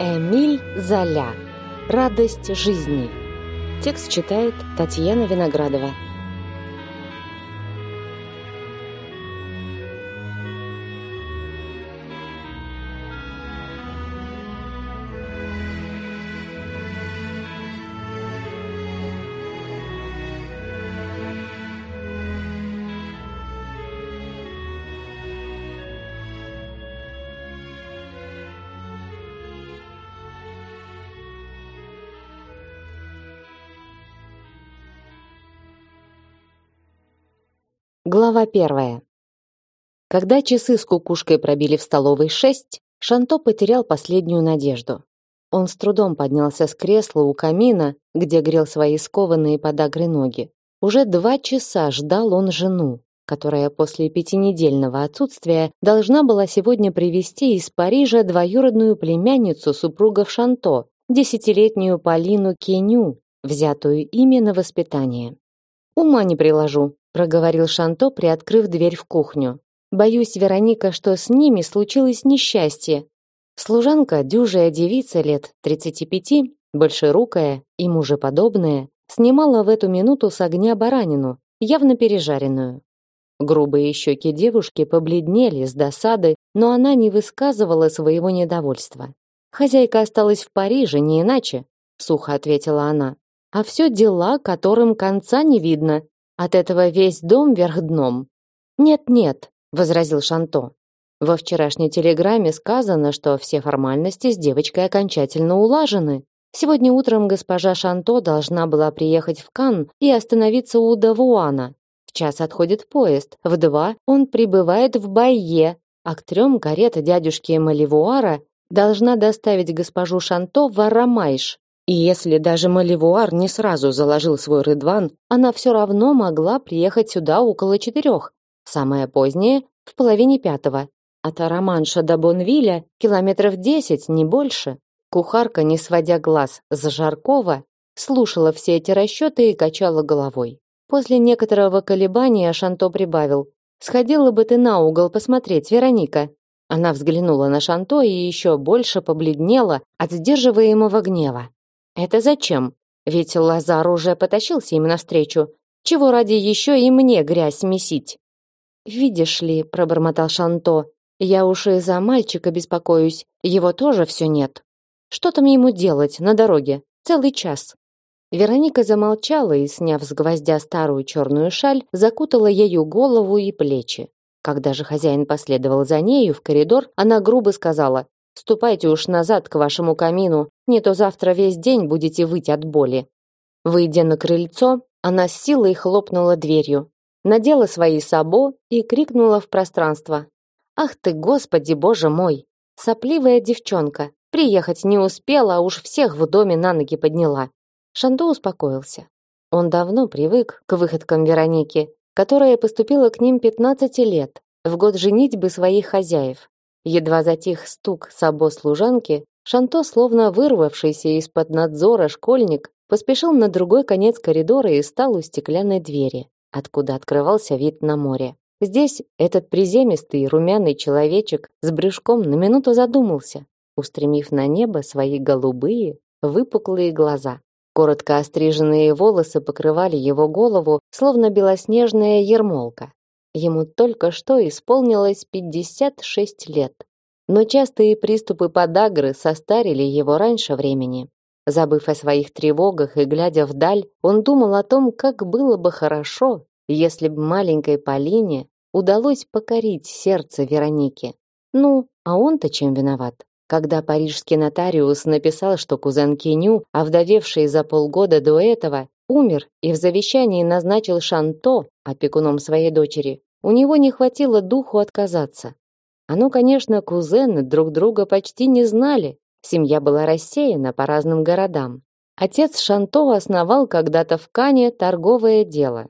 Эмиль Золя. Радость жизни. Текст читает Татьяна Виноградова. Глава первая. Когда часы с кукушкой пробили в столовой шесть, Шанто потерял последнюю надежду. Он с трудом поднялся с кресла у камина, где грел свои скованные подагры ноги. Уже два часа ждал он жену, которая после пятинедельного отсутствия должна была сегодня привезти из Парижа двоюродную племянницу супругов Шанто, десятилетнюю Полину Кеню, взятую ими на воспитание. Ума не приложу, проговорил Шанто, приоткрыв дверь в кухню. Боюсь, Вероника, что с ними случилось несчастье. Служанка, дюжая девица лет тридцати пяти, большерукая и мужеподобная, снимала в эту минуту с огня баранину, явно пережаренную. Грубые щеки девушки побледнели с досады, но она не высказывала своего недовольства. Хозяйка осталась в Париже не иначе, сухо ответила она. А все дела, которым конца не видно, от этого весь дом вверх дном. Нет-нет, возразил Шанто. Во вчерашней телеграмме сказано, что все формальности с девочкой окончательно улажены. Сегодня утром госпожа Шанто должна была приехать в Кан и остановиться у Давуана. В час отходит поезд, в два он прибывает в Байе, а к трем карета дядюшки Маливуара должна доставить госпожу Шанто в Арамайш, и если даже Маливуар не сразу заложил свой рыдван, она все равно могла приехать сюда около четырех, самое позднее — в половине пятого. От Араманша до Бонвиля километров десять, не больше. Кухарка, не сводя глаз с Жаркова, слушала все эти расчеты и качала головой. После некоторого колебания Шанто прибавил. «Сходила бы ты на угол посмотреть, Вероника». Она взглянула на Шанто и еще больше побледнела от сдерживаемого гнева. Это зачем? Ведь Лазар уже потащился им навстречу. Чего ради еще и мне грязь месить? Видишь ли, пробормотал Шанто, я уж и за мальчика беспокоюсь. Его тоже все нет. Что там ему делать на дороге? Целый час. Вероника замолчала и, сняв с гвоздя старую черную шаль, закутала ею голову и плечи. Когда же хозяин последовал за нею в коридор, она грубо сказала: Ступайте уж назад к вашему камину, не то завтра весь день будете выть от боли. Выйдя на крыльцо, она с силой хлопнула дверью, надела свои сабо и крикнула в пространство: "Ах ты, Господи, Боже мой! Сопливая девчонка, приехать не успела, а уж всех в доме на ноги подняла". Шандо успокоился. Он давно привык к выходкам Вероники, которая поступила к ним 15 лет, в год женитьбы своих хозяев. Едва затих стук сабо служанки, Шанто, словно вырвавшийся из-под надзора школьник, поспешил на другой конец коридора и стал у стеклянной двери, откуда открывался вид на море. Здесь этот приземистый румяный человечек с брюшком на минуту задумался, устремив на небо свои голубые, выпуклые глаза. Коротко остриженные волосы покрывали его голову, словно белоснежная ермолка. Ему только что исполнилось 56 лет. Но частые приступы подагры состарили его раньше времени. Забыв о своих тревогах и глядя вдаль, он думал о том, как было бы хорошо, если бы маленькой Полине удалось покорить сердце Вероники. Ну, а он-то чем виноват? Когда парижский нотариус написал, что кузен Кеню, овдовевший за полгода до этого, умер и в завещании назначил Шанто опекуном своей дочери, у него не хватило духу отказаться. Оно, конечно, кузены друг друга почти не знали. Семья была рассеяна по разным городам. Отец Шанто основал когда-то в Кане торговое дело.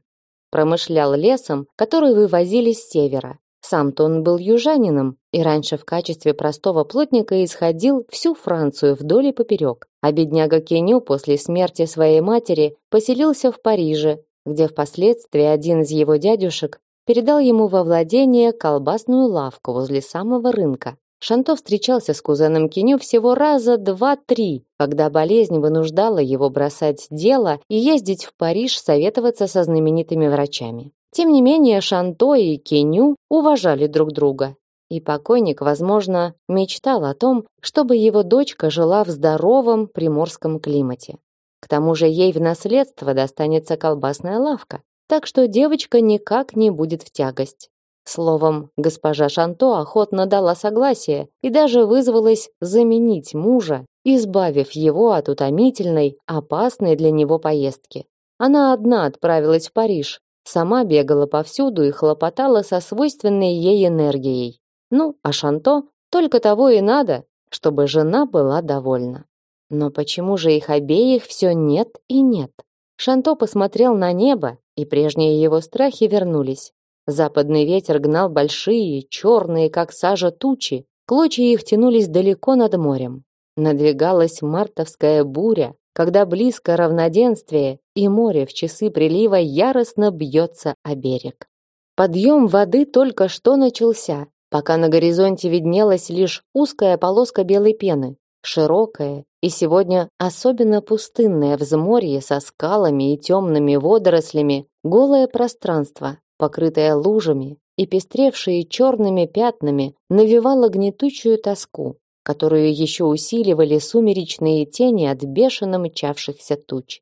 Промышлял лесом, который вывозили с севера. Сам-то он был южанином и раньше в качестве простого плотника исходил всю Францию вдоль и поперек. А бедняга Кеню после смерти своей матери поселился в Париже, где впоследствии один из его дядюшек передал ему во владение колбасную лавку возле самого рынка. Шанто встречался с кузеном Киню всего раза два-три, когда болезнь вынуждала его бросать дело и ездить в Париж советоваться со знаменитыми врачами. Тем не менее, Шанто и Киню уважали друг друга. И покойник, возможно, мечтал о том, чтобы его дочка жила в здоровом приморском климате. К тому же ей в наследство достанется колбасная лавка, так что девочка никак не будет в тягость. Словом, госпожа Шанто охотно дала согласие и даже вызвалась заменить мужа, избавив его от утомительной, опасной для него поездки. Она одна отправилась в Париж, сама бегала повсюду и хлопотала со свойственной ей энергией. Ну, а Шанто только того и надо, чтобы жена была довольна. Но почему же их обеих все нет и нет? Шанто посмотрел на небо, и прежние его страхи вернулись. Западный ветер гнал большие, черные, как сажа, тучи. Клочья их тянулись далеко над морем. Надвигалась мартовская буря, когда близко равноденствие, и море в часы прилива яростно бьется о берег. Подъем воды только что начался, пока на горизонте виднелась лишь узкая полоска белой пены, широкая и сегодня особенно пустынное взморье со скалами и темными водорослями, голое пространство, покрытая лужами и пестревшие черными пятнами, навевала гнетущую тоску, которую еще усиливали сумеречные тени от бешено мчавшихся туч.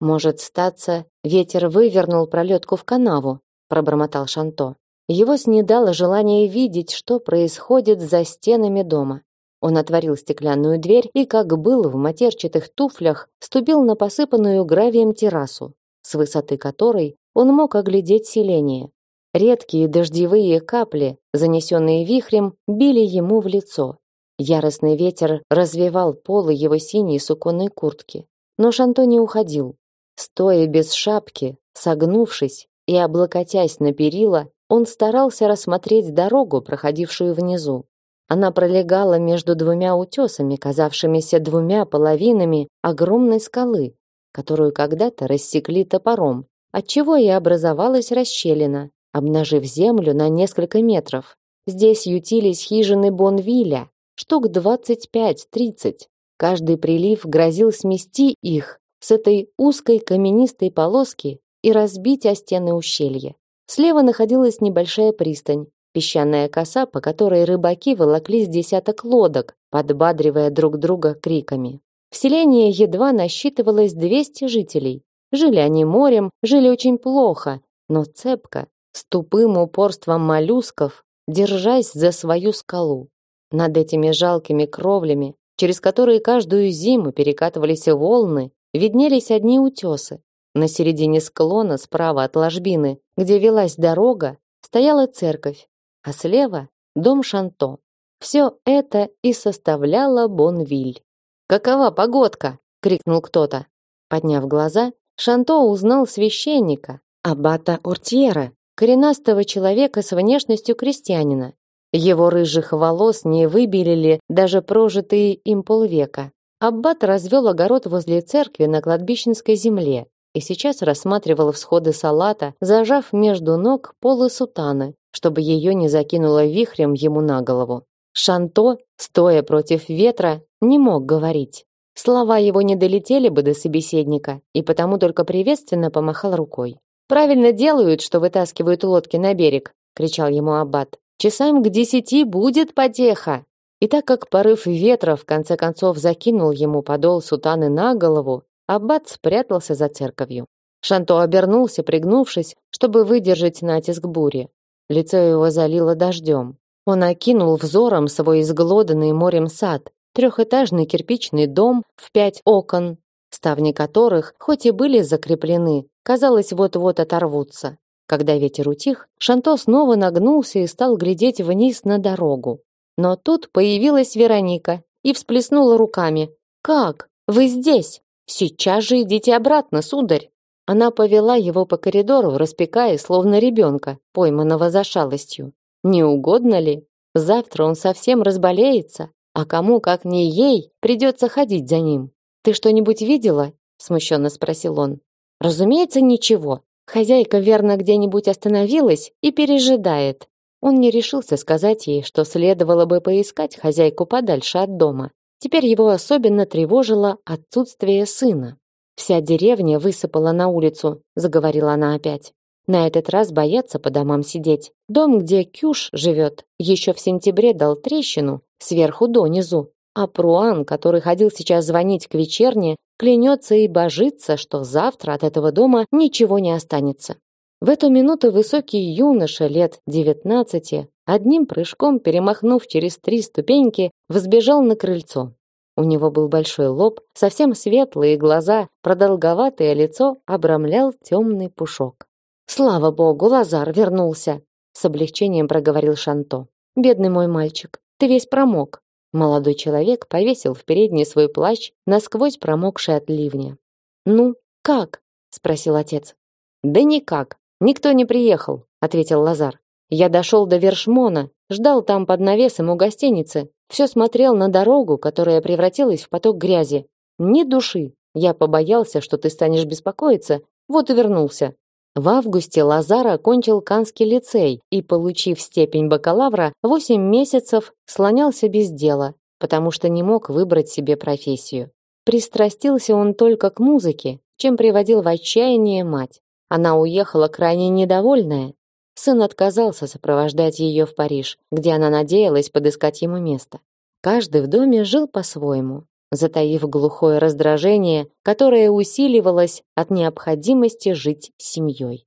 Может, статься, ветер вывернул пролетку в канаву, пробормотал Шанто. Его снедало желание видеть, что происходит за стенами дома. Он отворил стеклянную дверь и, как был в матерчатых туфлях, ступил на посыпанную гравием террасу, с высоты которой он мог оглядеть селение. Редкие дождевые капли, занесенные вихрем, били ему в лицо. Яростный ветер развевал полы его синей суконной куртки. Но Шанто не уходил. Стоя без шапки, согнувшись и облокотясь на перила, он старался рассмотреть дорогу, проходившую внизу. Она пролегала между двумя утесами, казавшимися двумя половинами огромной скалы, которую когда-то рассекли топором, отчего и образовалась расщелина, обнажив землю на несколько метров. Здесь ютились хижины Бонвиля, штук 25-30. Каждый прилив грозил смести их с этой узкой каменистой полоски и разбить о стены ущелья. Слева находилась небольшая пристань, песчаная коса, по которой рыбаки волокли с десяток лодок, подбадривая друг друга криками. В селении едва насчитывалось 200 жителей, Жили они морем, жили очень плохо, но цепко, с тупым упорством моллюсков, держась за свою скалу. Над этими жалкими кровлями, через которые каждую зиму перекатывались волны, виднелись одни утесы. На середине склона справа от ложбины, где велась дорога, стояла церковь, а слева дом Шанто. Все это и составляло Бонвиль. «Какова погодка?» — крикнул кто-то. Подняв глаза, Шанто узнал священника, аббата Ортьера, коренастого человека с внешностью крестьянина. Его рыжих волос не выбелили даже прожитые им полвека. Аббат развел огород возле церкви на кладбищенской земле и сейчас рассматривал всходы салата, зажав между ног полы сутаны, чтобы ее не закинуло вихрем ему на голову. Шанто, стоя против ветра, не мог говорить. Слова его не долетели бы до собеседника, и потому только приветственно помахал рукой. Правильно делают, что вытаскивают лодки на берег, кричал ему аббат. Часам к десяти будет потеха. И так как порыв ветра в конце концов закинул ему подол сутаны на голову, аббат спрятался за церковью. Шанто обернулся, пригнувшись, чтобы выдержать натиск бури. Лицо его залило дождем. Он окинул взором свой изглоданный морем сад, трехэтажный кирпичный дом в пять окон, ставни которых, хоть и были закреплены, казалось, вот-вот оторвутся. Когда ветер утих, Шанто снова нагнулся и стал глядеть вниз на дорогу. Но тут появилась Вероника и всплеснула руками. «Как? Вы здесь? Сейчас же идите обратно, сударь!» Она повела его по коридору, распекая, словно ребенка, пойманного за шалостью. «Не угодно ли? Завтра он совсем разболеется, а кому, как не ей, придется ходить за ним? Ты что-нибудь видела? смущенно спросил он. Разумеется, ничего. Хозяйка верно где-нибудь остановилась и пережидает. Он не решился сказать ей, что следовало бы поискать хозяйку подальше от дома. Теперь его особенно тревожило отсутствие сына. Вся деревня высыпала на улицу, заговорила она опять. На этот раз боятся по домам сидеть. Дом, где Кюш живет, еще в сентябре дал трещину сверху донизу. А Пруан, который ходил сейчас звонить к вечерне, клянется и божится, что завтра от этого дома ничего не останется. В эту минуту высокий юноша лет девятнадцати, одним прыжком перемахнув через три ступеньки, взбежал на крыльцо. У него был большой лоб, совсем светлые глаза, продолговатое лицо обрамлял темный пушок. Слава богу, Лазар вернулся, с облегчением проговорил Шанто. Бедный мой мальчик, ты весь промок. Молодой человек повесил в передний свой плащ, насквозь промокший от ливня. Ну, как? спросил отец. Да никак. Никто не приехал, ответил Лазар. Я дошел до Вершмона, ждал там под навесом у гостиницы, все смотрел на дорогу, которая превратилась в поток грязи. Ни души. Я побоялся, что ты станешь беспокоиться, вот и вернулся. В августе Лазар окончил Канский лицей и, получив степень бакалавра, 8 месяцев слонялся без дела, потому что не мог выбрать себе профессию. Пристрастился он только к музыке, чем приводил в отчаяние мать. Она уехала крайне недовольная, Сын отказался сопровождать ее в Париж, где она надеялась подыскать ему место. Каждый в доме жил по-своему, затаив глухое раздражение, которое усиливалось от необходимости жить семьей.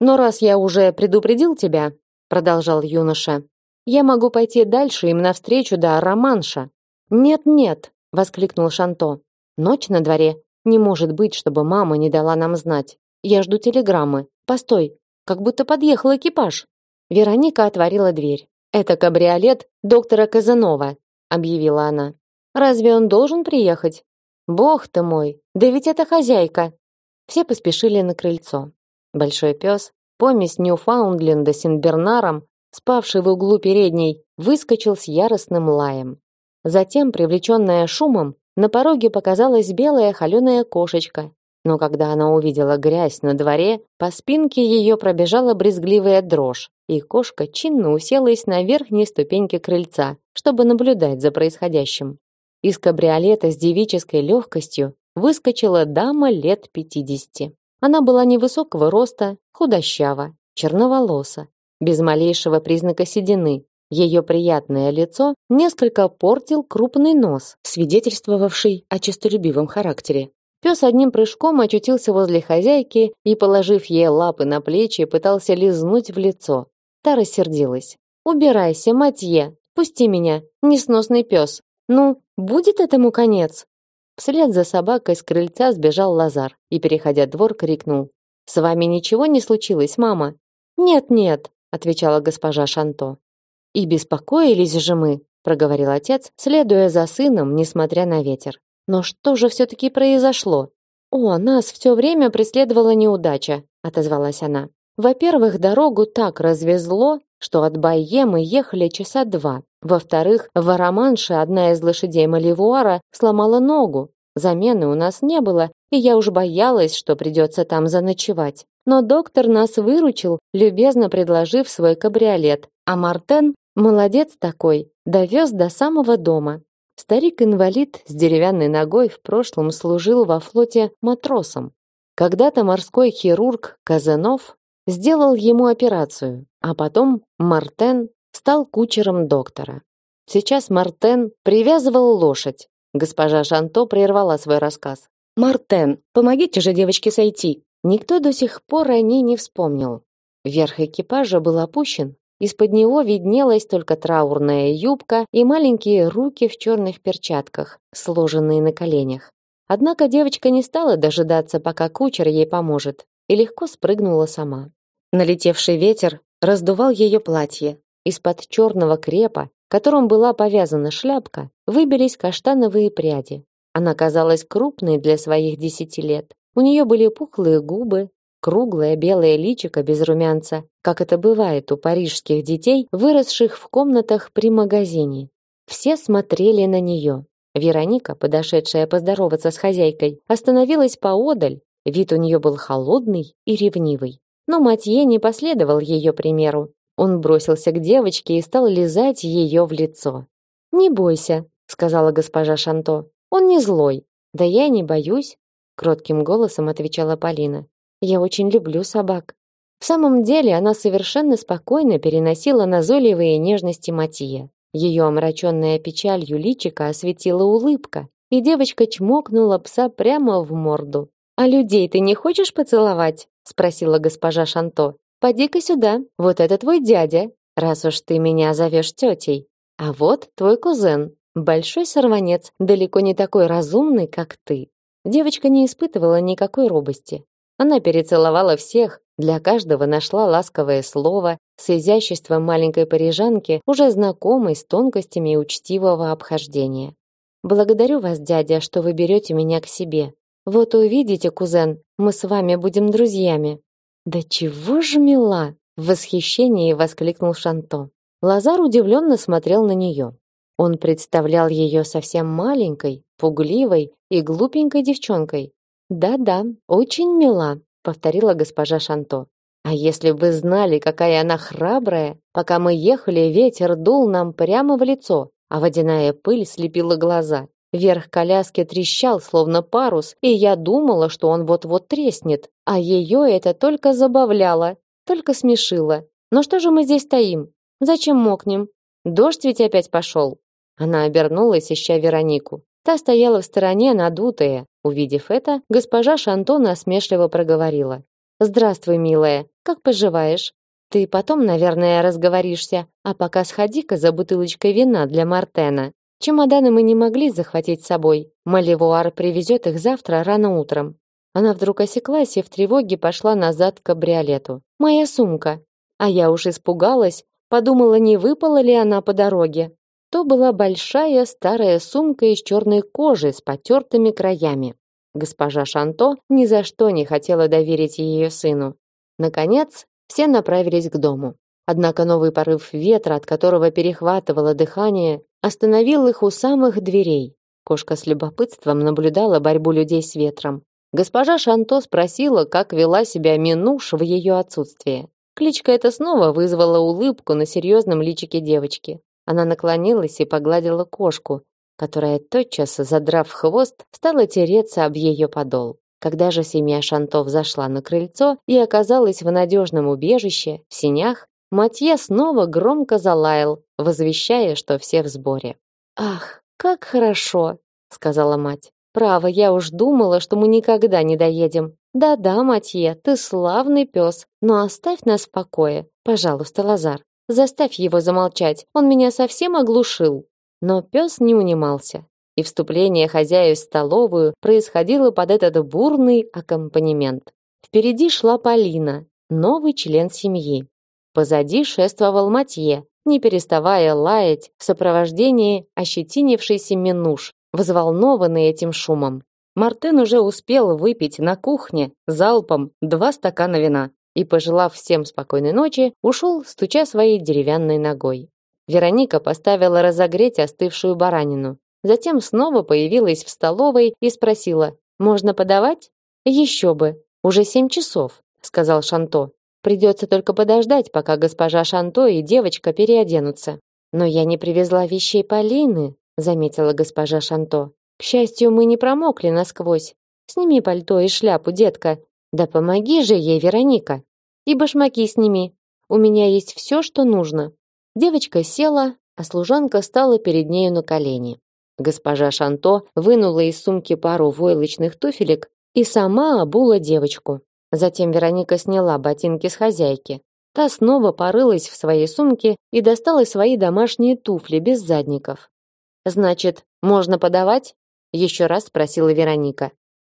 «Но раз я уже предупредил тебя», — продолжал юноша, «я могу пойти дальше им навстречу до Романша». «Нет-нет», — воскликнул Шанто, «ночь на дворе. Не может быть, чтобы мама не дала нам знать. Я жду телеграммы. Постой, как будто подъехал экипаж. Вероника отворила дверь. Это кабриолет доктора Казанова, объявила она. Разве он должен приехать? Бог ты мой, да ведь это хозяйка. Все поспешили на крыльцо. Большой пес, помесь Ньюфаундленда с Синбернаром, спавший в углу передней, выскочил с яростным лаем. Затем, привлеченная шумом, на пороге показалась белая холеная кошечка но когда она увидела грязь на дворе, по спинке ее пробежала брезгливая дрожь, и кошка чинно уселась на верхней ступеньке крыльца, чтобы наблюдать за происходящим. Из кабриолета с девической легкостью выскочила дама лет пятидесяти. Она была невысокого роста, худощава, черноволоса, без малейшего признака седины. Ее приятное лицо несколько портил крупный нос, свидетельствовавший о честолюбивом характере. Пес одним прыжком очутился возле хозяйки и, положив ей лапы на плечи, пытался лизнуть в лицо. Та рассердилась. «Убирайся, Матье! Пусти меня, несносный пес! Ну, будет этому конец!» Вслед за собакой с крыльца сбежал Лазар и, переходя двор, крикнул. «С вами ничего не случилось, мама?» «Нет-нет», — отвечала госпожа Шанто. «И беспокоились же мы», — проговорил отец, следуя за сыном, несмотря на ветер. Но что же все-таки произошло? О, нас все время преследовала неудача, отозвалась она. Во-первых, дорогу так развезло, что от Байе мы ехали часа два. Во-вторых, в Араманше одна из лошадей Маливуара сломала ногу. Замены у нас не было, и я уж боялась, что придется там заночевать. Но доктор нас выручил, любезно предложив свой кабриолет, а Мартен, молодец такой, довез до самого дома. Старик-инвалид с деревянной ногой в прошлом служил во флоте матросом. Когда-то морской хирург Казанов сделал ему операцию, а потом Мартен стал кучером доктора. Сейчас Мартен привязывал лошадь. Госпожа Шанто прервала свой рассказ. «Мартен, помогите же девочке сойти!» Никто до сих пор о ней не вспомнил. Верх экипажа был опущен, из-под него виднелась только траурная юбка и маленькие руки в черных перчатках, сложенные на коленях. Однако девочка не стала дожидаться, пока кучер ей поможет, и легко спрыгнула сама. Налетевший ветер раздувал ее платье. Из-под черного крепа, которым была повязана шляпка, выбились каштановые пряди. Она казалась крупной для своих десяти лет. У нее были пухлые губы, круглое белое личико без румянца, как это бывает у парижских детей, выросших в комнатах при магазине. Все смотрели на нее. Вероника, подошедшая поздороваться с хозяйкой, остановилась поодаль. Вид у нее был холодный и ревнивый. Но Матье не последовал ее примеру. Он бросился к девочке и стал лизать ее в лицо. «Не бойся», — сказала госпожа Шанто. «Он не злой». «Да я не боюсь», — кротким голосом отвечала Полина. «Я очень люблю собак». В самом деле она совершенно спокойно переносила назойливые нежности Матия. Ее омраченная печалью личико осветила улыбка, и девочка чмокнула пса прямо в морду. «А людей ты не хочешь поцеловать?» — спросила госпожа Шанто. «Поди-ка сюда, вот это твой дядя, раз уж ты меня зовешь тетей. А вот твой кузен, большой сорванец, далеко не такой разумный, как ты». Девочка не испытывала никакой робости. Она перецеловала всех, для каждого нашла ласковое слово с изяществом маленькой парижанки, уже знакомой с тонкостями учтивого обхождения. Благодарю вас, дядя, что вы берете меня к себе. Вот увидите, кузен, мы с вами будем друзьями. Да чего же мила, в восхищении воскликнул Шанто. Лазар удивленно смотрел на нее. Он представлял ее совсем маленькой, пугливой и глупенькой девчонкой. Да-да, очень мила, повторила госпожа Шанто. А если бы знали, какая она храбрая, пока мы ехали, ветер дул нам прямо в лицо, а водяная пыль слепила глаза. Верх коляски трещал, словно парус, и я думала, что он вот-вот треснет, а ее это только забавляло, только смешило. Но что же мы здесь стоим? Зачем мокнем? Дождь ведь опять пошел. Она обернулась, ища Веронику. Та стояла в стороне, надутая. Увидев это, госпожа Шанто насмешливо проговорила: "Здравствуй, милая. Как поживаешь? Ты потом, наверное, разговоришься, а пока сходи-ка за бутылочкой вина для Мартена. Чемоданы мы не могли захватить с собой. Маливуар привезет их завтра рано утром". Она вдруг осеклась и в тревоге пошла назад к кабриолету. "Моя сумка". А я уж испугалась, подумала, не выпала ли она по дороге то была большая старая сумка из черной кожи с потертыми краями. Госпожа Шанто ни за что не хотела доверить ее сыну. Наконец, все направились к дому. Однако новый порыв ветра, от которого перехватывало дыхание, остановил их у самых дверей. Кошка с любопытством наблюдала борьбу людей с ветром. Госпожа Шанто спросила, как вела себя Минуш в ее отсутствие. Кличка эта снова вызвала улыбку на серьезном личике девочки. Она наклонилась и погладила кошку, которая тотчас, задрав хвост, стала тереться об ее подол. Когда же семья Шантов зашла на крыльцо и оказалась в надежном убежище, в сенях, Матье снова громко залаял, возвещая, что все в сборе. «Ах, как хорошо!» — сказала мать. «Право, я уж думала, что мы никогда не доедем. Да-да, Матье, ты славный пес, но оставь нас в покое, пожалуйста, Лазар. Заставь его замолчать, он меня совсем оглушил. Но пес не унимался, и вступление хозяев в столовую происходило под этот бурный аккомпанемент. Впереди шла Полина, новый член семьи. Позади шествовал Матье, не переставая лаять в сопровождении ощетинившейся Минуш, взволнованный этим шумом. Мартен уже успел выпить на кухне залпом два стакана вина и, пожелав всем спокойной ночи, ушел, стуча своей деревянной ногой. Вероника поставила разогреть остывшую баранину. Затем снова появилась в столовой и спросила, «Можно подавать?» «Еще бы! Уже семь часов», — сказал Шанто. «Придется только подождать, пока госпожа Шанто и девочка переоденутся». «Но я не привезла вещей Полины», — заметила госпожа Шанто. «К счастью, мы не промокли насквозь. Сними пальто и шляпу, детка. Да помоги же ей, Вероника!» И башмаки сними. У меня есть все, что нужно. Девочка села, а служанка стала перед нею на колени. Госпожа Шанто вынула из сумки пару войлочных туфелек и сама обула девочку. Затем Вероника сняла ботинки с хозяйки. Та снова порылась в своей сумке и достала свои домашние туфли без задников. Значит, можно подавать? еще раз спросила Вероника.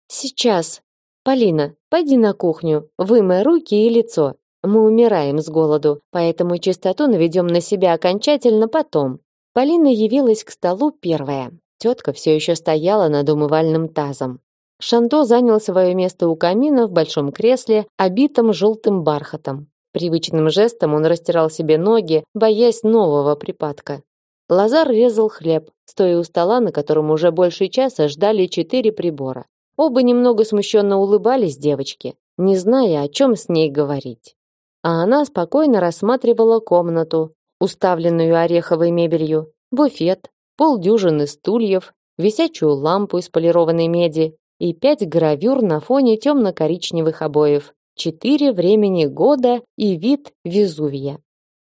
Сейчас, Полина, пойди на кухню, вымой руки и лицо. Мы умираем с голоду, поэтому чистоту наведем на себя окончательно потом. Полина явилась к столу первая. Тетка все еще стояла над умывальным тазом. Шанто занял свое место у камина в большом кресле, обитом желтым бархатом. Привычным жестом он растирал себе ноги, боясь нового припадка. Лазар резал хлеб, стоя у стола, на котором уже больше часа ждали четыре прибора. Оба немного смущенно улыбались девочке, не зная, о чем с ней говорить. а она спокойно рассматривала комнату, уставленную ореховой мебелью, буфет, полдюжины стульев, висячую лампу из полированной меди и пять гравюр на фоне темно-коричневых обоев, четыре времени года и вид Везувия.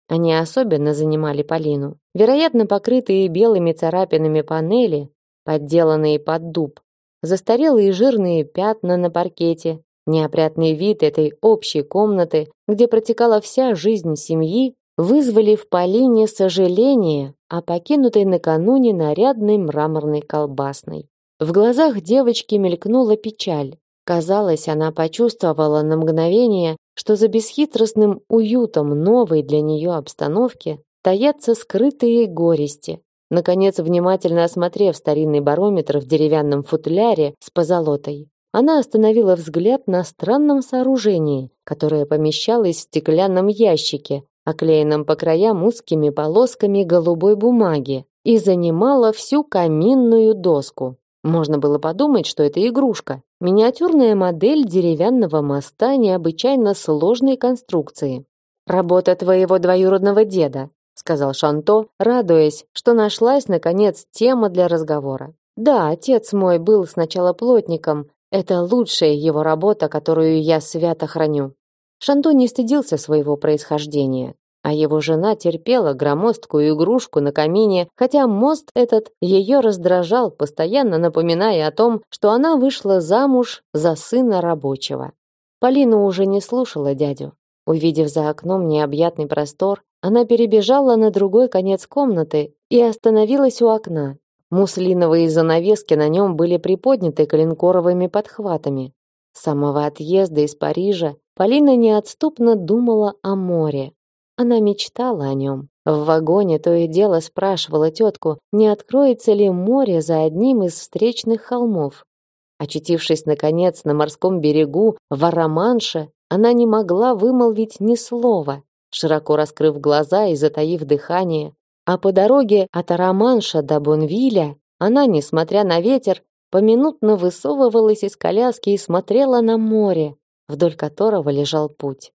Они особенно занимали Полину. Вероятно, покрытые белыми царапинами панели, подделанные под дуб, застарелые жирные пятна на паркете, неопрятный вид этой общей комнаты, где протекала вся жизнь семьи, вызвали в Полине сожаление о покинутой накануне нарядной мраморной колбасной. В глазах девочки мелькнула печаль. Казалось, она почувствовала на мгновение, что за бесхитростным уютом новой для нее обстановки таятся скрытые горести. Наконец, внимательно осмотрев старинный барометр в деревянном футляре с позолотой, она остановила взгляд на странном сооружении, которое помещалось в стеклянном ящике, оклеенном по краям узкими полосками голубой бумаги, и занимало всю каминную доску. Можно было подумать, что это игрушка, миниатюрная модель деревянного моста необычайно сложной конструкции. Работа твоего двоюродного деда, сказал Шанто, радуясь, что нашлась наконец тема для разговора. Да, отец мой был сначала плотником. Это лучшая его работа, которую я свято храню. Шанто не стыдился своего происхождения, а его жена терпела громоздкую игрушку на камине, хотя мост этот ее раздражал, постоянно напоминая о том, что она вышла замуж за сына рабочего. Полина уже не слушала дядю. Увидев за окном необъятный простор, она перебежала на другой конец комнаты и остановилась у окна. Муслиновые занавески на нем были приподняты коленкоровыми подхватами. С самого отъезда из Парижа Полина неотступно думала о море. Она мечтала о нем. В вагоне то и дело спрашивала тетку, не откроется ли море за одним из встречных холмов. Очутившись, наконец, на морском берегу в Араманше, она не могла вымолвить ни слова широко раскрыв глаза и затаив дыхание. А по дороге от Араманша до Бонвиля она, несмотря на ветер, поминутно высовывалась из коляски и смотрела на море, вдоль которого лежал путь.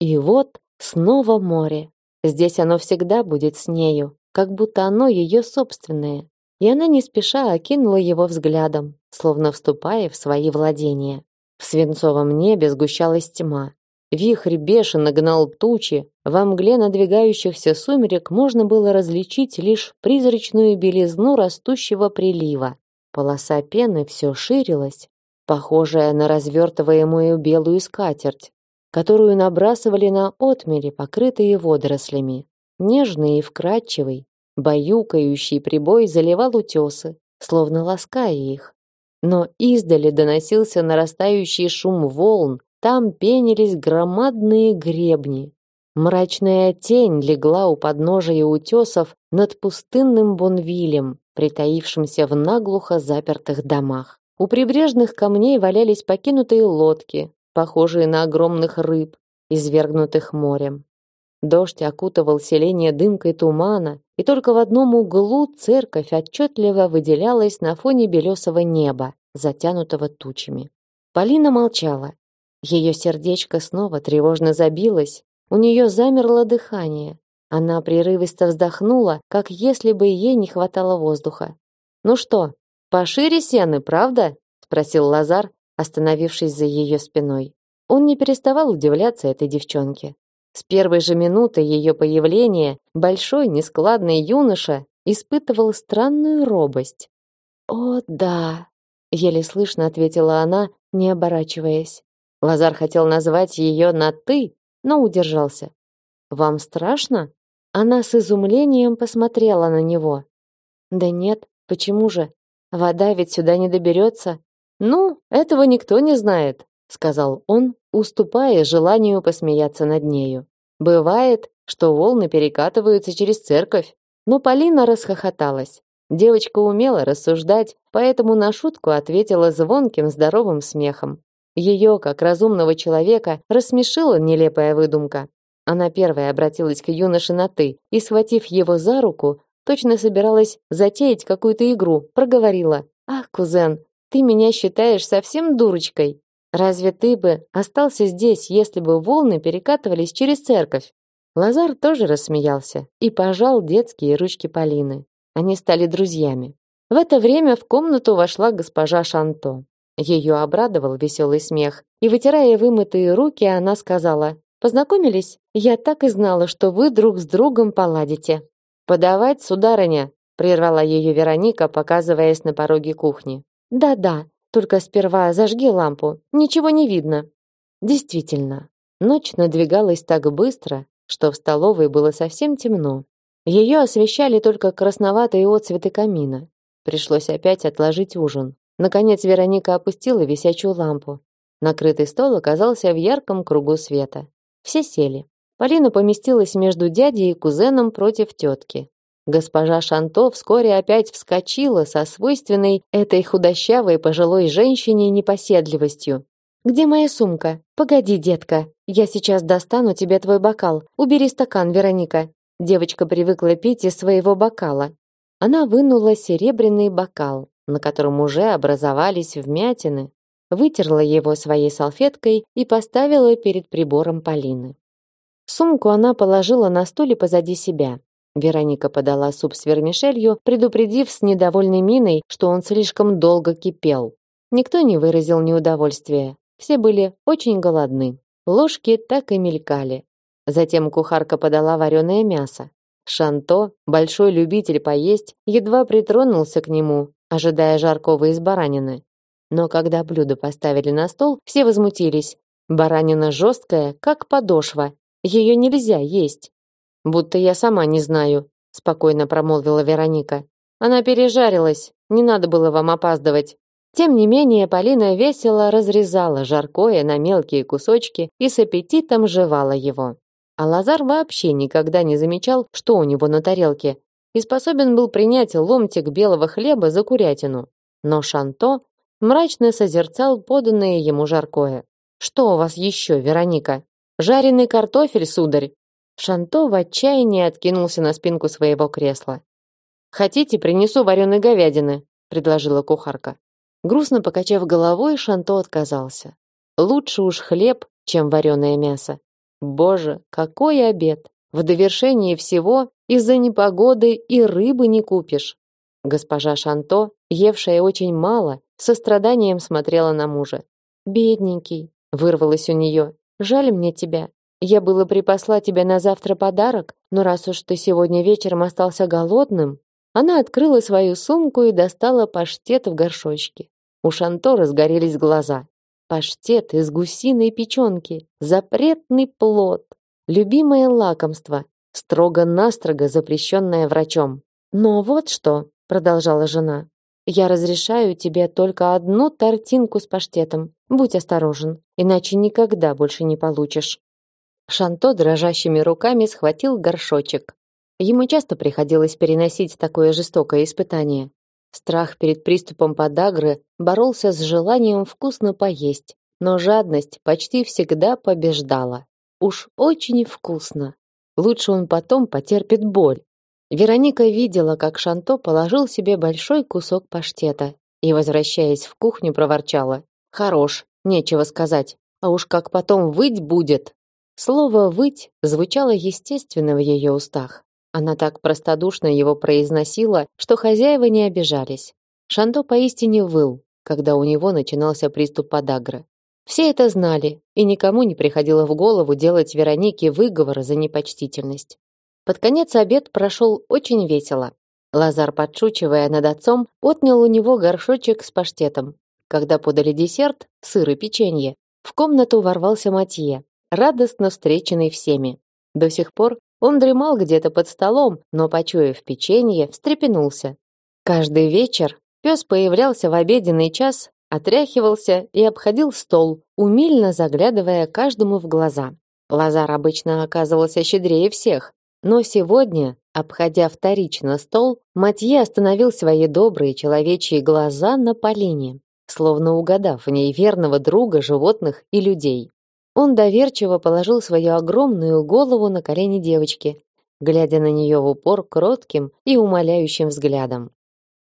И вот снова море. Здесь оно всегда будет с нею, как будто оно ее собственное. И она не спеша окинула его взглядом, словно вступая в свои владения. В свинцовом небе сгущалась тьма. Вихрь бешено гнал тучи, во мгле надвигающихся сумерек можно было различить лишь призрачную белизну растущего прилива. Полоса пены все ширилась, похожая на развертываемую белую скатерть, которую набрасывали на отмели, покрытые водорослями. Нежный и вкрадчивый, баюкающий прибой заливал утесы, словно лаская их. Но издали доносился нарастающий шум волн, там пенились громадные гребни. Мрачная тень легла у подножия утесов над пустынным Бонвилем, притаившимся в наглухо запертых домах. У прибрежных камней валялись покинутые лодки, похожие на огромных рыб, извергнутых морем. Дождь окутывал селение дымкой тумана, и только в одном углу церковь отчетливо выделялась на фоне белесого неба, затянутого тучами. Полина молчала, ее сердечко снова тревожно забилось, у нее замерло дыхание. Она прерывисто вздохнула, как если бы ей не хватало воздуха. «Ну что, пошире сены, правда?» — спросил Лазар, остановившись за ее спиной. Он не переставал удивляться этой девчонке. С первой же минуты ее появления большой нескладный юноша испытывал странную робость. «О, да!» — еле слышно ответила она, не оборачиваясь. Лазар хотел назвать ее на «ты», но удержался. «Вам страшно?» Она с изумлением посмотрела на него. «Да нет, почему же? Вода ведь сюда не доберется». «Ну, этого никто не знает», — сказал он, уступая желанию посмеяться над нею. «Бывает, что волны перекатываются через церковь». Но Полина расхохоталась. Девочка умела рассуждать, поэтому на шутку ответила звонким здоровым смехом. Ее, как разумного человека, рассмешила нелепая выдумка. Она первая обратилась к юноше на «ты» и, схватив его за руку, точно собиралась затеять какую-то игру, проговорила. «Ах, кузен, ты меня считаешь совсем дурочкой?» Разве ты бы остался здесь, если бы волны перекатывались через церковь? Лазар тоже рассмеялся и пожал детские ручки Полины. Они стали друзьями. В это время в комнату вошла госпожа Шанто. Ее обрадовал веселый смех, и вытирая вымытые руки, она сказала: "Познакомились? Я так и знала, что вы друг с другом поладите". "Подавать, сударыня", прервала ее Вероника, показываясь на пороге кухни. "Да-да, только сперва зажги лампу. Ничего не видно". Действительно, ночь надвигалась так быстро, что в столовой было совсем темно. Ее освещали только красноватые отсветы камина. Пришлось опять отложить ужин. Наконец Вероника опустила висячую лампу. Накрытый стол оказался в ярком кругу света. Все сели. Полина поместилась между дядей и кузеном против тетки. Госпожа Шанто вскоре опять вскочила со свойственной этой худощавой пожилой женщине непоседливостью. «Где моя сумка? Погоди, детка, я сейчас достану тебе твой бокал. Убери стакан, Вероника». Девочка привыкла пить из своего бокала. Она вынула серебряный бокал, на котором уже образовались вмятины, вытерла его своей салфеткой и поставила перед прибором Полины. Сумку она положила на стуле позади себя. Вероника подала суп с вермишелью, предупредив с недовольной миной, что он слишком долго кипел. Никто не выразил неудовольствия. Все были очень голодны. Ложки так и мелькали. Затем кухарка подала вареное мясо. Шанто, большой любитель поесть, едва притронулся к нему, ожидая жаркого из баранины. Но когда блюдо поставили на стол, все возмутились. Баранина жесткая, как подошва. Ее нельзя есть. Будто я сама не знаю, спокойно промолвила Вероника. Она пережарилась. Не надо было вам опаздывать. Тем не менее, Полина весело разрезала жаркое на мелкие кусочки и с аппетитом жевала его. А Лазар вообще никогда не замечал, что у него на тарелке, и способен был принять ломтик белого хлеба за курятину. Но Шанто мрачно созерцал поданное ему жаркое. «Что у вас еще, Вероника? Жареный картофель, сударь?» Шанто в отчаянии откинулся на спинку своего кресла. «Хотите, принесу вареной говядины», — предложила кухарка. Грустно покачав головой, Шанто отказался. «Лучше уж хлеб, чем вареное мясо. Боже, какой обед! В довершении всего из-за непогоды и рыбы не купишь. Госпожа Шанто, евшая очень мало, со страданием смотрела на мужа. Бедненький, вырвалось у нее. Жаль мне тебя. Я было припасла тебе на завтра подарок, но раз уж ты сегодня вечером остался голодным, она открыла свою сумку и достала паштет в горшочке. У Шанто разгорелись глаза. Паштет из гусиной печенки, запретный плод, любимое лакомство, строго-настрого запрещенное врачом. Но вот что, продолжала жена. Я разрешаю тебе только одну тортинку с паштетом. Будь осторожен, иначе никогда больше не получишь. Шанто дрожащими руками схватил горшочек. Ему часто приходилось переносить такое жестокое испытание. Страх перед приступом подагры боролся с желанием вкусно поесть, но жадность почти всегда побеждала. Уж очень вкусно. Лучше он потом потерпит боль. Вероника видела, как Шанто положил себе большой кусок паштета и, возвращаясь в кухню, проворчала: "Хорош, нечего сказать. А уж как потом выть будет". Слово выть звучало естественно в ее устах. Она так простодушно его произносила, что хозяева не обижались. Шанто поистине выл, когда у него начинался приступ подагры. Все это знали, и никому не приходило в голову делать Веронике выговор за непочтительность. Под конец обед прошел очень весело. Лазар, подшучивая над отцом, отнял у него горшочек с паштетом. Когда подали десерт, сыр и печенье, в комнату ворвался Матье, радостно встреченный всеми. До сих пор он дремал где-то под столом, но, почуяв печенье, встрепенулся. Каждый вечер пес появлялся в обеденный час, отряхивался и обходил стол, умильно заглядывая каждому в глаза. Лазар обычно оказывался щедрее всех, но сегодня, обходя вторично стол, Матье остановил свои добрые человечьи глаза на Полине, словно угадав в ней верного друга животных и людей. Он доверчиво положил свою огромную голову на колени девочки, глядя на нее в упор кротким и умоляющим взглядом.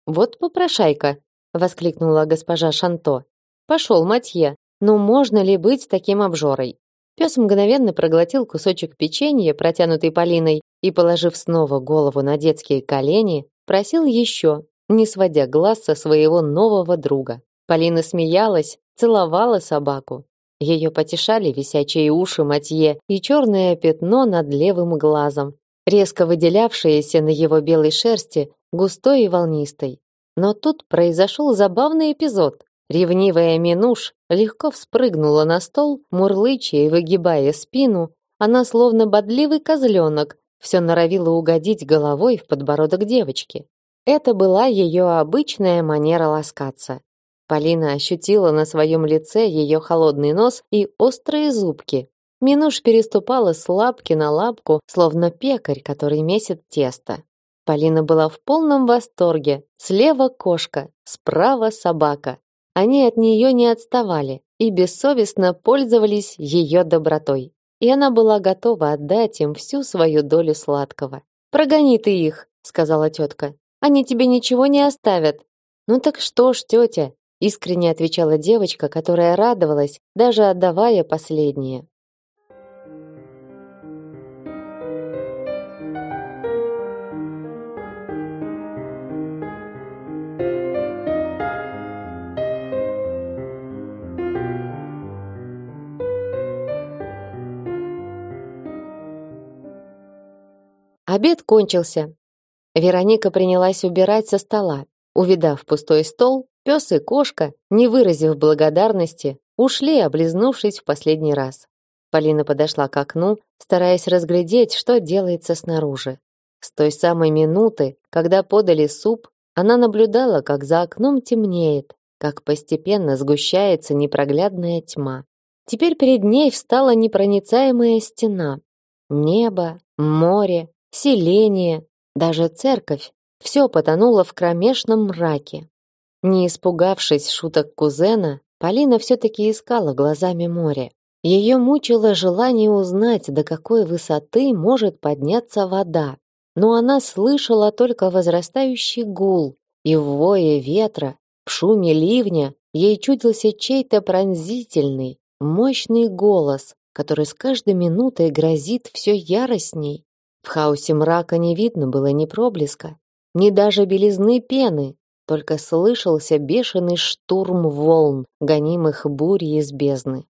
«Вот попрошайка!» — воскликнула госпожа Шанто. «Пошел, Матье, Ну можно ли быть таким обжорой? Пес мгновенно проглотил кусочек печенья, протянутый Полиной, и, положив снова голову на детские колени, просил еще, не сводя глаз со своего нового друга. Полина смеялась, целовала собаку. Ее потешали висячие уши Матье и черное пятно над левым глазом, резко выделявшееся на его белой шерсти, густой и волнистой. Но тут произошел забавный эпизод. Ревнивая Минуш легко вспрыгнула на стол, мурлыча и выгибая спину, она словно бодливый козленок, все норовила угодить головой в подбородок девочки. Это была ее обычная манера ласкаться. Полина ощутила на своем лице ее холодный нос и острые зубки. Минуш переступала с лапки на лапку, словно пекарь, который месит тесто. Полина была в полном восторге. Слева кошка, справа собака. Они от нее не отставали и бессовестно пользовались ее добротой. И она была готова отдать им всю свою долю сладкого. «Прогони ты их», — сказала тетка. «Они тебе ничего не оставят». «Ну так что ж, тетя?» — искренне отвечала девочка, которая радовалась, даже отдавая последнее. Обед кончился. Вероника принялась убирать со стола. Увидав пустой стол, пес и кошка, не выразив благодарности, ушли, облизнувшись в последний раз. Полина подошла к окну, стараясь разглядеть, что делается снаружи. С той самой минуты, когда подали суп, она наблюдала, как за окном темнеет, как постепенно сгущается непроглядная тьма. Теперь перед ней встала непроницаемая стена. Небо, море, селение, даже церковь. Все потонуло в кромешном мраке. Не испугавшись шуток кузена, Полина все-таки искала глазами море. Ее мучило желание узнать, до какой высоты может подняться вода. Но она слышала только возрастающий гул, и в вое ветра, в шуме ливня ей чудился чей-то пронзительный, мощный голос, который с каждой минутой грозит все яростней. В хаосе мрака не видно было ни проблеска, ни даже белизны пены, только слышался бешеный штурм волн, гонимых бурей из бездны.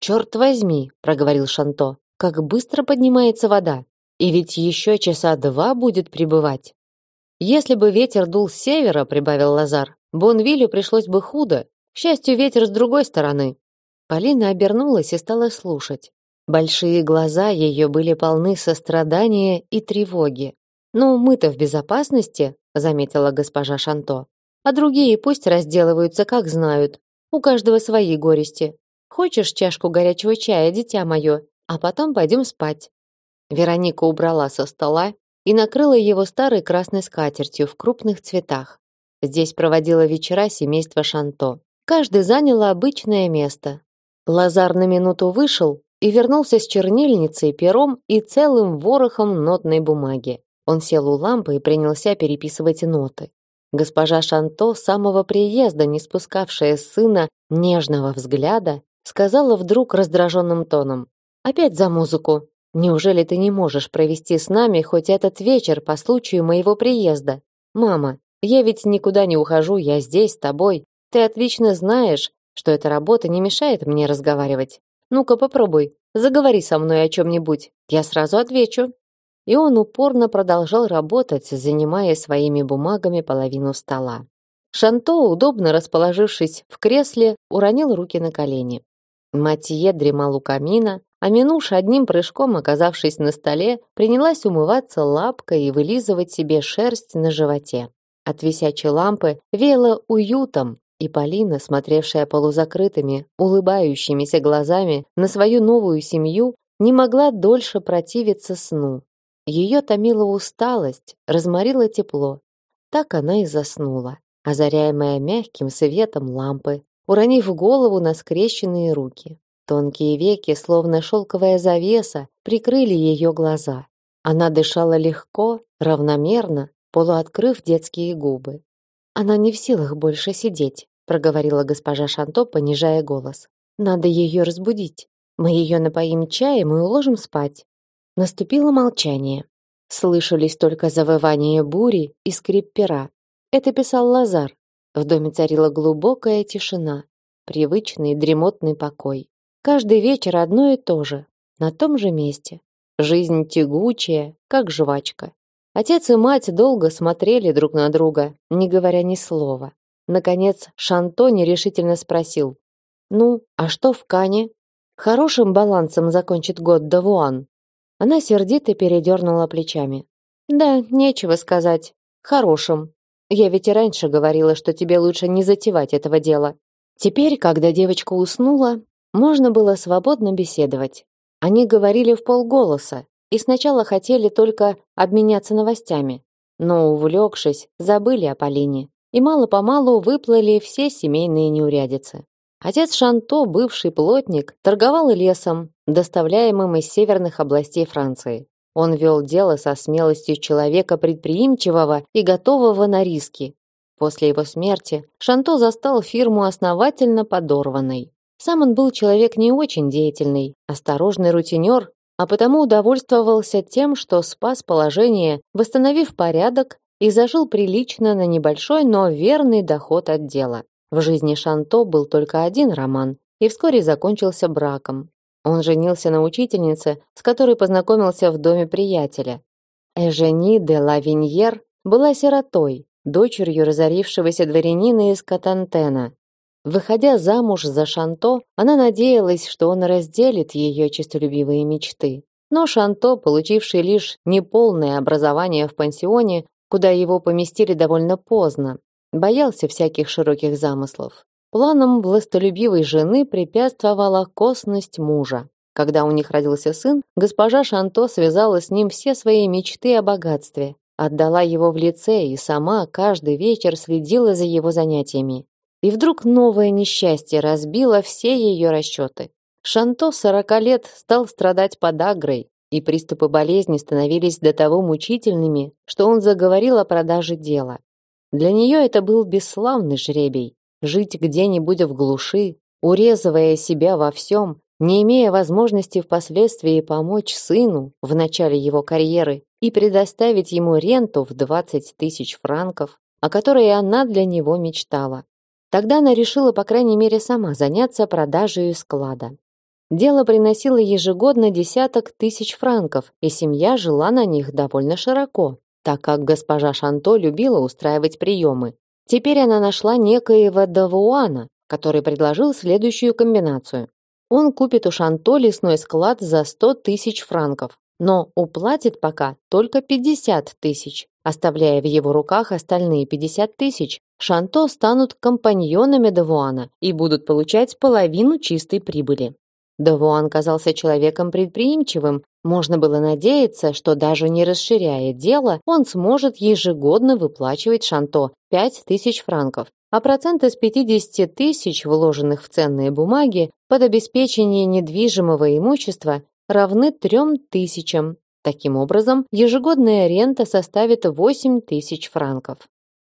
«Черт возьми!» — проговорил Шанто. «Как быстро поднимается вода! И ведь еще часа два будет прибывать!» «Если бы ветер дул с севера», — прибавил Лазар, «Бонвилю пришлось бы худо. К счастью, ветер с другой стороны». Полина обернулась и стала слушать. Большие глаза ее были полны сострадания и тревоги. «Ну, мы-то в безопасности», — заметила госпожа Шанто. «А другие пусть разделываются, как знают. У каждого свои горести. Хочешь чашку горячего чая, дитя мое, а потом пойдем спать». Вероника убрала со стола и накрыла его старой красной скатертью в крупных цветах. Здесь проводила вечера семейство Шанто. Каждый занял обычное место. Лазар на минуту вышел, и вернулся с чернильницей, пером и целым ворохом нотной бумаги. Он сел у лампы и принялся переписывать ноты. Госпожа Шанто, с самого приезда не спускавшая с сына нежного взгляда, сказала вдруг раздраженным тоном: "Опять за музыку. Неужели ты не можешь провести с нами хоть этот вечер по случаю моего приезда? Мама, я ведь никуда не ухожу, я здесь с тобой. Ты отлично знаешь, что эта работа не мешает мне разговаривать. Ну-ка попробуй, заговори со мной о чем-нибудь. Я сразу отвечу. И он упорно продолжал работать, занимая своими бумагами половину стола. Шанто, удобно расположившись в кресле, уронил руки на колени. Матье дремал у камина, а Минуша, одним прыжком оказавшись на столе, принялась умываться лапкой и вылизывать себе шерсть на животе. От висячей лампы веяло уютом, и Полина, смотревшая полузакрытыми, улыбающимися глазами на свою новую семью, не могла дольше противиться сну. Ее томила усталость, разморило тепло. Так она и заснула, озаряемая мягким светом лампы, уронив голову на скрещенные руки. Тонкие веки, словно шелковая завеса, прикрыли ее глаза. Она дышала легко, равномерно, полуоткрыв детские губы. Она не в силах больше сидеть, проговорила госпожа Шанто, понижая голос. Надо ее разбудить. Мы ее напоим чаем и уложим спать. Наступило молчание. Слышались только завывание бури и скрип пера. Это писал Лазар. В доме царила глубокая тишина, привычный дремотный покой. Каждый вечер одно и то же, на том же месте. Жизнь тягучая, как жвачка. Отец и мать долго смотрели друг на друга, не говоря ни слова. Наконец Шанто нерешительно спросил. «Ну, а что в Кане? Хорошим балансом закончит год Давуан?» Она сердито передернула плечами. «Да, нечего сказать. Хорошим. Я ведь и раньше говорила, что тебе лучше не затевать этого дела». Теперь, когда девочка уснула, можно было свободно беседовать. Они говорили в полголоса и сначала хотели только обменяться новостями, но, увлекшись, забыли о Полине и мало-помалу выплыли все семейные неурядицы. Отец Шанто, бывший плотник, торговал лесом, доставляемым из северных областей Франции. Он вел дело со смелостью человека предприимчивого и готового на риски. После его смерти Шанто застал фирму основательно подорванной. Сам он был человек не очень деятельный, осторожный рутинер, а потому удовольствовался тем, что спас положение, восстановив порядок и зажил прилично на небольшой, но верный доход от дела. В жизни Шанто был только один роман и вскоре закончился браком. Он женился на учительнице, с которой познакомился в доме приятеля. Эжени де Лавиньер была сиротой, дочерью разорившегося дворянина из Катантена. Выходя замуж за Шанто, она надеялась, что он разделит ее честолюбивые мечты. Но Шанто, получивший лишь неполное образование в пансионе, куда его поместили довольно поздно, боялся всяких широких замыслов. Планам властолюбивой жены препятствовала косность мужа. Когда у них родился сын, госпожа Шанто связала с ним все свои мечты о богатстве, отдала его в лице и сама каждый вечер следила за его занятиями. И вдруг новое несчастье разбило все ее расчеты. Шанто сорока лет стал страдать подагрой, и приступы болезни становились до того мучительными, что он заговорил о продаже дела. Для нее это был бесславный жребий. Жить где-нибудь в глуши, урезывая себя во всем, не имея возможности впоследствии помочь сыну в начале его карьеры и предоставить ему ренту в 20 тысяч франков, о которой она для него мечтала. Тогда она решила, по крайней мере, сама заняться продажей склада. Дело приносило ежегодно десяток тысяч франков, и семья жила на них довольно широко, так как госпожа Шанто любила устраивать приемы. Теперь она нашла некоего Давуана, который предложил следующую комбинацию. Он купит у Шанто лесной склад за 100 тысяч франков, но уплатит пока только 50 тысяч, оставляя в его руках остальные 50 тысяч. Шанто станут компаньонами Давуана и будут получать половину чистой прибыли. Давуан казался человеком предприимчивым, можно было надеяться, что даже не расширяя дело, он сможет ежегодно выплачивать Шанто 5 тысяч франков, а проценты с 50 тысяч, вложенных в ценные бумаги, под обеспечение недвижимого имущества равны 3 тысячам. Таким образом, ежегодная рента составит 8 тысяч франков.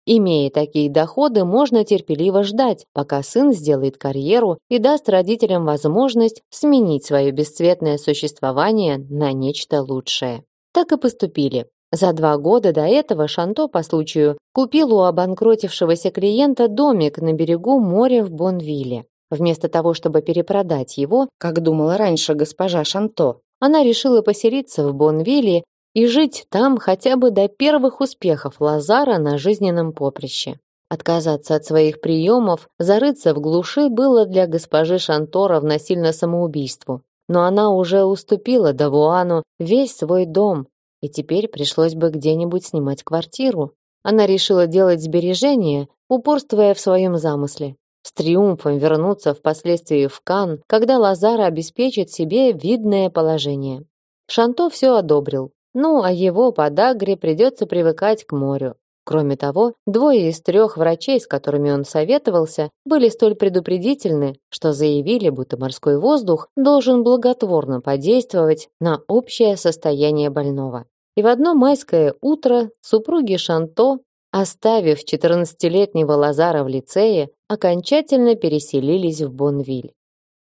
Имея такие доходы, можно терпеливо ждать, пока сын сделает карьеру и даст родителям возможность сменить свое бесцветное существование на нечто лучшее. Так и поступили. За два года до этого Шанто по случаю купил у обанкротившегося клиента домик на берегу моря в Бонвилле. Вместо того, чтобы перепродать его, как думала раньше госпожа Шанто, она решила поселиться в Бонвилле и жить там хотя бы до первых успехов Лазара на жизненном поприще. Отказаться от своих приемов, зарыться в глуши было для госпожи Шанто равносильно самоубийству. Но она уже уступила Давуану весь свой дом, и теперь пришлось бы где-нибудь снимать квартиру. Она решила делать сбережения, упорствуя в своем замысле. С триумфом вернуться впоследствии в Кан, когда Лазар обеспечит себе видное положение. Шанто все одобрил. Ну, а его подагре придется привыкать к морю. Кроме того, двое из трех врачей, с которыми он советовался, были столь предупредительны, что заявили, будто морской воздух должен благотворно подействовать на общее состояние больного. И в одно майское утро супруги Шанто, оставив 14-летнего Лазара в лицее, окончательно переселились в Бонвиль.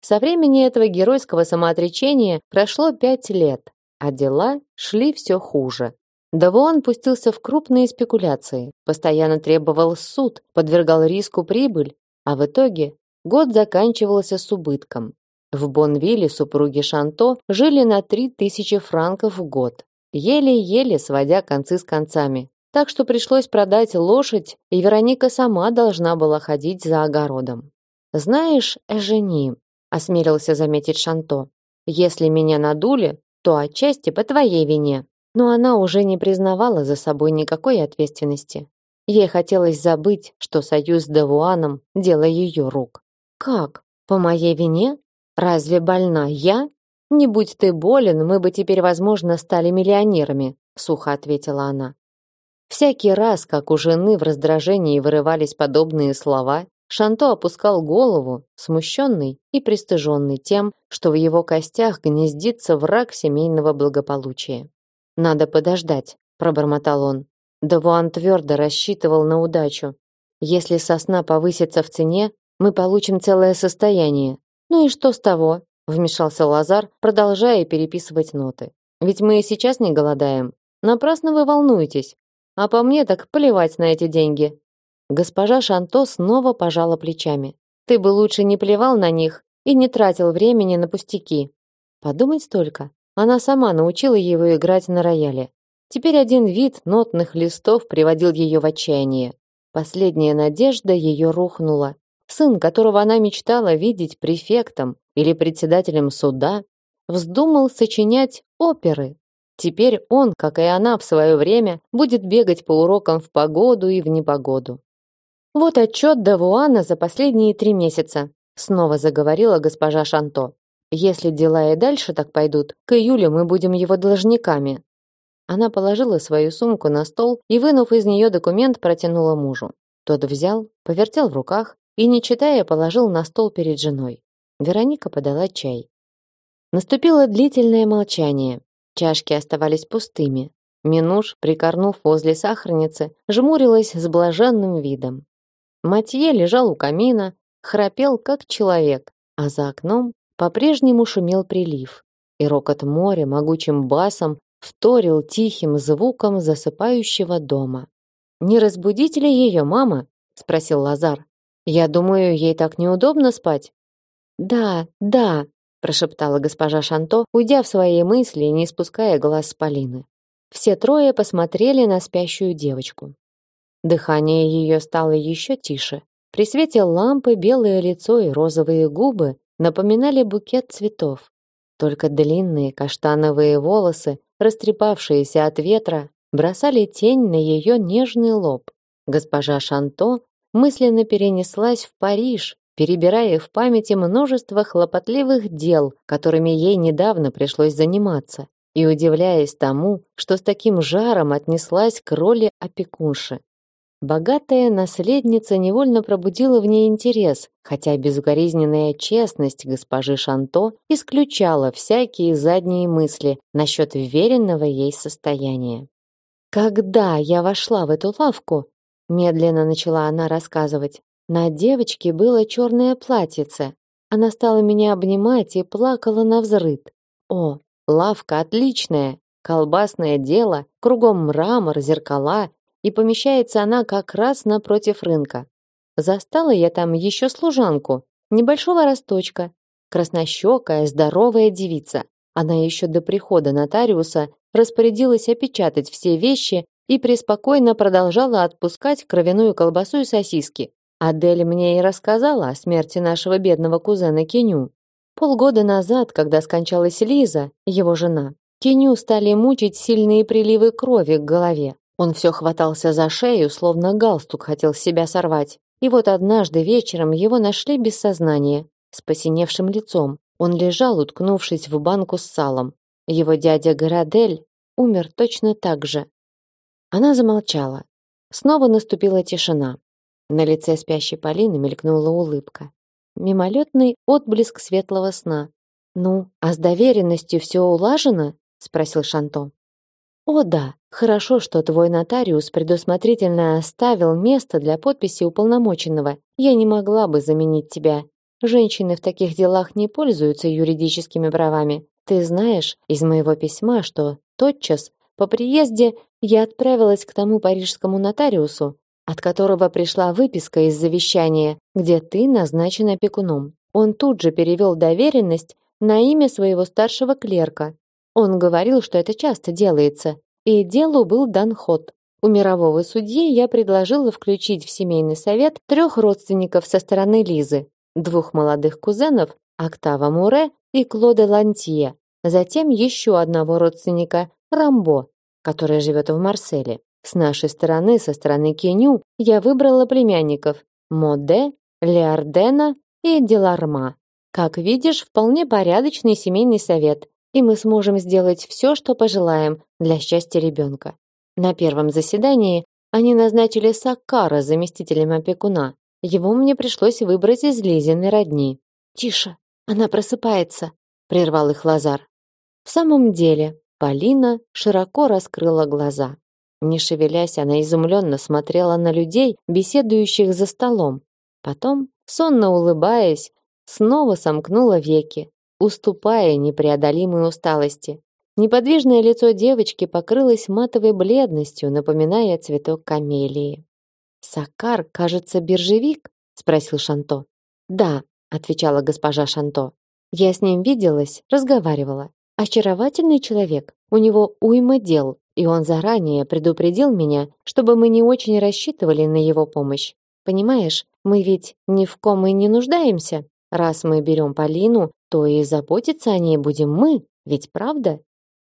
Со времени этого геройского самоотречения прошло пять лет, а дела шли все хуже. Давуан пустился в крупные спекуляции, постоянно требовал суд, подвергал риску прибыль, а в итоге год заканчивался с убытком. В Бонвилле супруги Шанто жили на 3000 франков в год, еле-еле сводя концы с концами. Так что пришлось продать лошадь, и Вероника сама должна была ходить за огородом. «Знаешь, Эжени», — осмелился заметить Шанто, «если меня надули, то отчасти по твоей вине но она уже не признавала за собой никакой ответственности. Ей хотелось забыть, что союз с Девуаном – дело ее рук. «Как? По моей вине? Разве больна я? Не будь ты болен, мы бы теперь, возможно, стали миллионерами», – сухо ответила она. Всякий раз, как у жены в раздражении вырывались подобные слова, Шанто опускал голову, смущенный и пристыженный тем, что в его костях гнездится враг семейного благополучия. Надо подождать, пробормотал он. Давуан твердо рассчитывал на удачу. Если сосна повысится в цене, мы получим целое состояние. Ну и что с того? Вмешался Лазар, продолжая переписывать ноты. Ведь мы и сейчас не голодаем. Напрасно вы волнуетесь. А по мне так плевать на эти деньги. Госпожа Шанто снова пожала плечами. Ты бы лучше не плевал на них и не тратил времени на пустяки. Подумать только, она сама научила его играть на рояле. Теперь один вид нотных листов приводил ее в отчаяние. Последняя надежда ее рухнула. Сын, которого она мечтала видеть префектом или председателем суда, вздумал сочинять оперы. Теперь он, как и она в свое время, будет бегать по урокам в погоду и в непогоду. Вот отчет Давуана за последние три месяца, снова заговорила госпожа Шанто. Если дела и дальше так пойдут, к июлю мы будем его должниками. Она положила свою сумку на стол и, вынув из нее документ, протянула мужу. Тот взял, повертел в руках и, не читая, положил на стол перед женой. Вероника подала чай. Наступило длительное молчание. Чашки оставались пустыми. Минуш, прикорнув возле сахарницы, жмурилась с блаженным видом. Матье лежал у камина, храпел как человек, а за окном по-прежнему шумел прилив, и рокот моря могучим басом вторил тихим звуком засыпающего дома. «Не разбудите ли ее, мама?» — спросил Лазар. «Я думаю, ей так неудобно спать». «Да, да», — прошептала госпожа Шанто, уйдя в свои мысли и не спуская глаз с Полины. Все трое посмотрели на спящую девочку. Дыхание ее стало еще тише. При свете лампы белое лицо и розовые губы напоминали букет цветов. Только длинные каштановые волосы, растрепавшиеся от ветра, бросали тень на ее нежный лоб. Госпожа Шанто мысленно перенеслась в Париж, перебирая в памяти множество хлопотливых дел, которыми ей недавно пришлось заниматься, и удивляясь тому, что с таким жаром отнеслась к роли опекунши. Богатая наследница невольно пробудила в ней интерес, хотя безукоризненная честность госпожи Шанто исключала всякие задние мысли насчет веренного ей состояния. Когда я вошла в эту лавку, медленно начала она рассказывать, на девочке было черное платьице. Она стала меня обнимать и плакала на взрыд. О, лавка отличная, колбасное дело, кругом мрамор, зеркала, и помещается она как раз напротив рынка. Застала я там еще служанку, небольшого росточка, краснощекая, здоровая девица. Она еще до прихода нотариуса распорядилась опечатать все вещи и преспокойно продолжала отпускать кровяную колбасу и сосиски. Адель мне и рассказала о смерти нашего бедного кузена Кеню. Полгода назад, когда скончалась Лиза, его жена, Кеню стали мучить сильные приливы крови к голове. Он все хватался за шею, словно галстук хотел себя сорвать. И вот однажды вечером его нашли без сознания, с посиневшим лицом. Он лежал, уткнувшись в банку с салом. Его дядя Горадель умер точно так же. Она замолчала. Снова наступила тишина. На лице спящей Полины мелькнула улыбка. Мимолетный отблеск светлого сна. «Ну, а с доверенностью все улажено?» — спросил Шанто. «О да, Хорошо, что твой нотариус предусмотрительно оставил место для подписи уполномоченного. Я не могла бы заменить тебя. Женщины в таких делах не пользуются юридическими правами. Ты знаешь из моего письма, что тотчас по приезде я отправилась к тому парижскому нотариусу, от которого пришла выписка из завещания, где ты назначен опекуном. Он тут же перевел доверенность на имя своего старшего клерка. Он говорил, что это часто делается, и делу был дан ход. У мирового судьи я предложила включить в семейный совет трех родственников со стороны Лизы, двух молодых кузенов, Октава Муре и Клода Лантье, затем еще одного родственника, Рамбо, который живет в Марселе. С нашей стороны, со стороны Кеню, я выбрала племянников Моде, Леардена и Деларма. Как видишь, вполне порядочный семейный совет, и мы сможем сделать все, что пожелаем для счастья ребенка. На первом заседании они назначили Саккара заместителем опекуна. Его мне пришлось выбрать из Лизиной родни. «Тише, она просыпается», — прервал их Лазар. В самом деле, Полина широко раскрыла глаза. Не шевелясь, она изумленно смотрела на людей, беседующих за столом. Потом, сонно улыбаясь, снова сомкнула веки, уступая непреодолимой усталости. Неподвижное лицо девочки покрылось матовой бледностью, напоминая цветок камелии. «Сакар, кажется, биржевик?» — спросил Шанто. «Да», — отвечала госпожа Шанто. «Я с ним виделась, разговаривала. Очаровательный человек, у него уйма дел, и он заранее предупредил меня, чтобы мы не очень рассчитывали на его помощь. Понимаешь, мы ведь ни в ком и не нуждаемся. Раз мы берем Полину, то и заботиться о ней будем мы, ведь правда?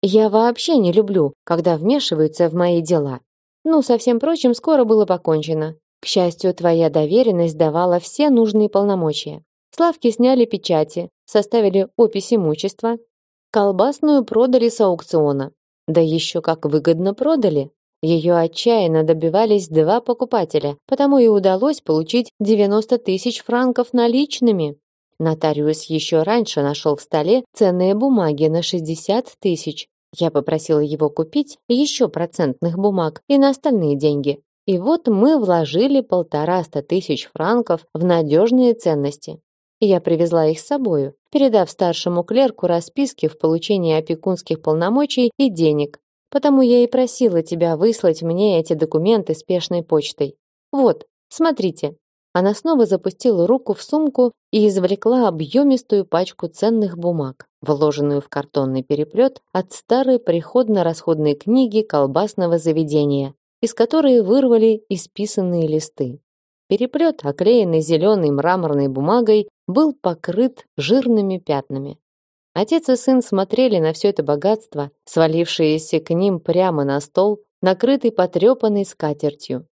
Я вообще не люблю, когда вмешиваются в мои дела. Ну, со всем прочим скоро было покончено. К счастью, твоя доверенность давала все нужные полномочия. Славки сняли печати, составили опись имущества, колбасную продали с аукциона. Да еще как выгодно продали. Ее отчаянно добивались два покупателя, потому и удалось получить 90 тысяч франков наличными. Нотариус еще раньше нашел в столе ценные бумаги на 60 тысяч, я попросила его купить еще процентных бумаг и на остальные деньги. И вот мы вложили полтораста тысяч франков в надежные ценности. Я привезла их с собою, передав старшему клерку расписки в получении опекунских полномочий и денег. Потому я и просила тебя выслать мне эти документы спешной почтой. Вот, смотрите. Она снова запустила руку в сумку и извлекла объемистую пачку ценных бумаг, вложенную в картонный переплет от старой приходно-расходной книги колбасного заведения, из которой вырвали исписанные листы. Переплет, оклеенный зеленой мраморной бумагой, был покрыт жирными пятнами. Отец и сын смотрели на все это богатство, свалившееся к ним прямо на стол, накрытый потрепанной скатертью.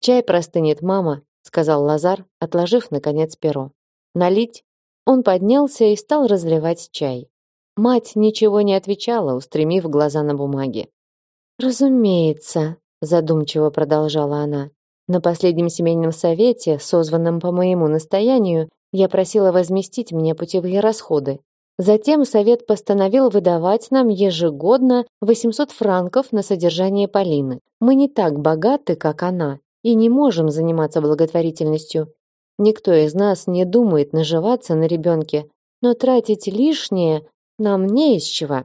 Чай простынет мама, сказал Лазар, отложив наконец перо. Налить? Он поднялся и стал разливать чай. Мать ничего не отвечала, устремив глаза на бумаги. Разумеется, задумчиво продолжала она. На последнем семейном совете, созванном по моему настоянию, я просила возместить мне путевые расходы. Затем совет постановил выдавать нам ежегодно 800 франков на содержание Полины. Мы не так богаты, как она, и не можем заниматься благотворительностью. Никто из нас не думает наживаться на ребенке, но тратить лишнее нам не из чего.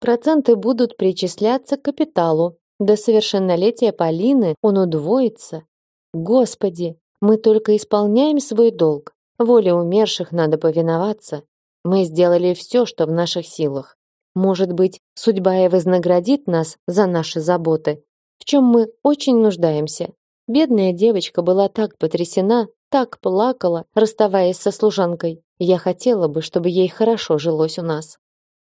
Проценты будут причисляться к капиталу. До совершеннолетия Полины он удвоится. Господи, мы только исполняем свой долг. Воле умерших надо повиноваться. Мы сделали все, что в наших силах. Может быть, судьба и вознаградит нас за наши заботы, в чем мы очень нуждаемся. Бедная девочка была так потрясена, так плакала, расставаясь со служанкой. Я хотела бы, чтобы ей хорошо жилось у нас.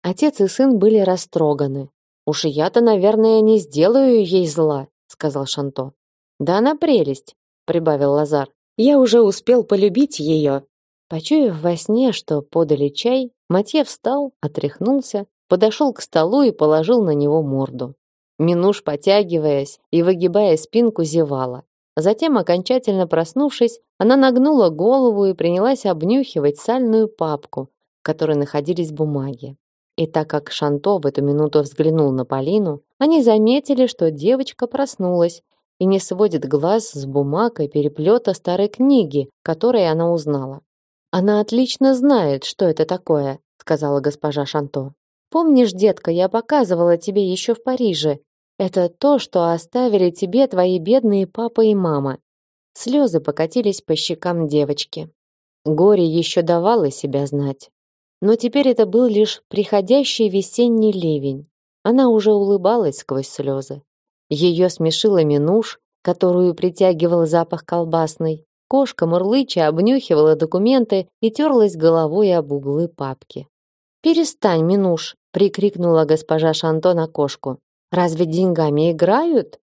Отец и сын были растроганы. Уж я-то, наверное, не сделаю ей зла, сказал Шанто. Да она прелесть, прибавил Лазар. Я уже успел полюбить ее. Почуяв во сне, что подали чай, Матье встал, отряхнулся, подошел к столу и положил на него морду. Минуш, потягиваясь и выгибая спинку, зевала. Затем, окончательно проснувшись, она нагнула голову и принялась обнюхивать сальную папку, в которой находились бумаги. И так как Шанто в эту минуту взглянул на Полину, они заметили, что девочка проснулась и не сводит глаз с бумагой переплета старой книги, которой она узнала. Она отлично знает, что это такое, сказала госпожа Шанто. Помнишь, детка, я показывала тебе еще в Париже. Это то, что оставили тебе твои бедные папа и мама. Слезы покатились по щекам девочки. Горе еще давало себя знать. Но теперь это был лишь приходящий весенний ливень. Она уже улыбалась сквозь слезы. Ее смешила Минуш, которую притягивал запах колбасной. Кошка мурлыча обнюхивала документы и терлась головой об углы папки. «Перестань, Минуш!» — прикрикнула госпожа Шанто на кошку. «Разве деньгами играют?»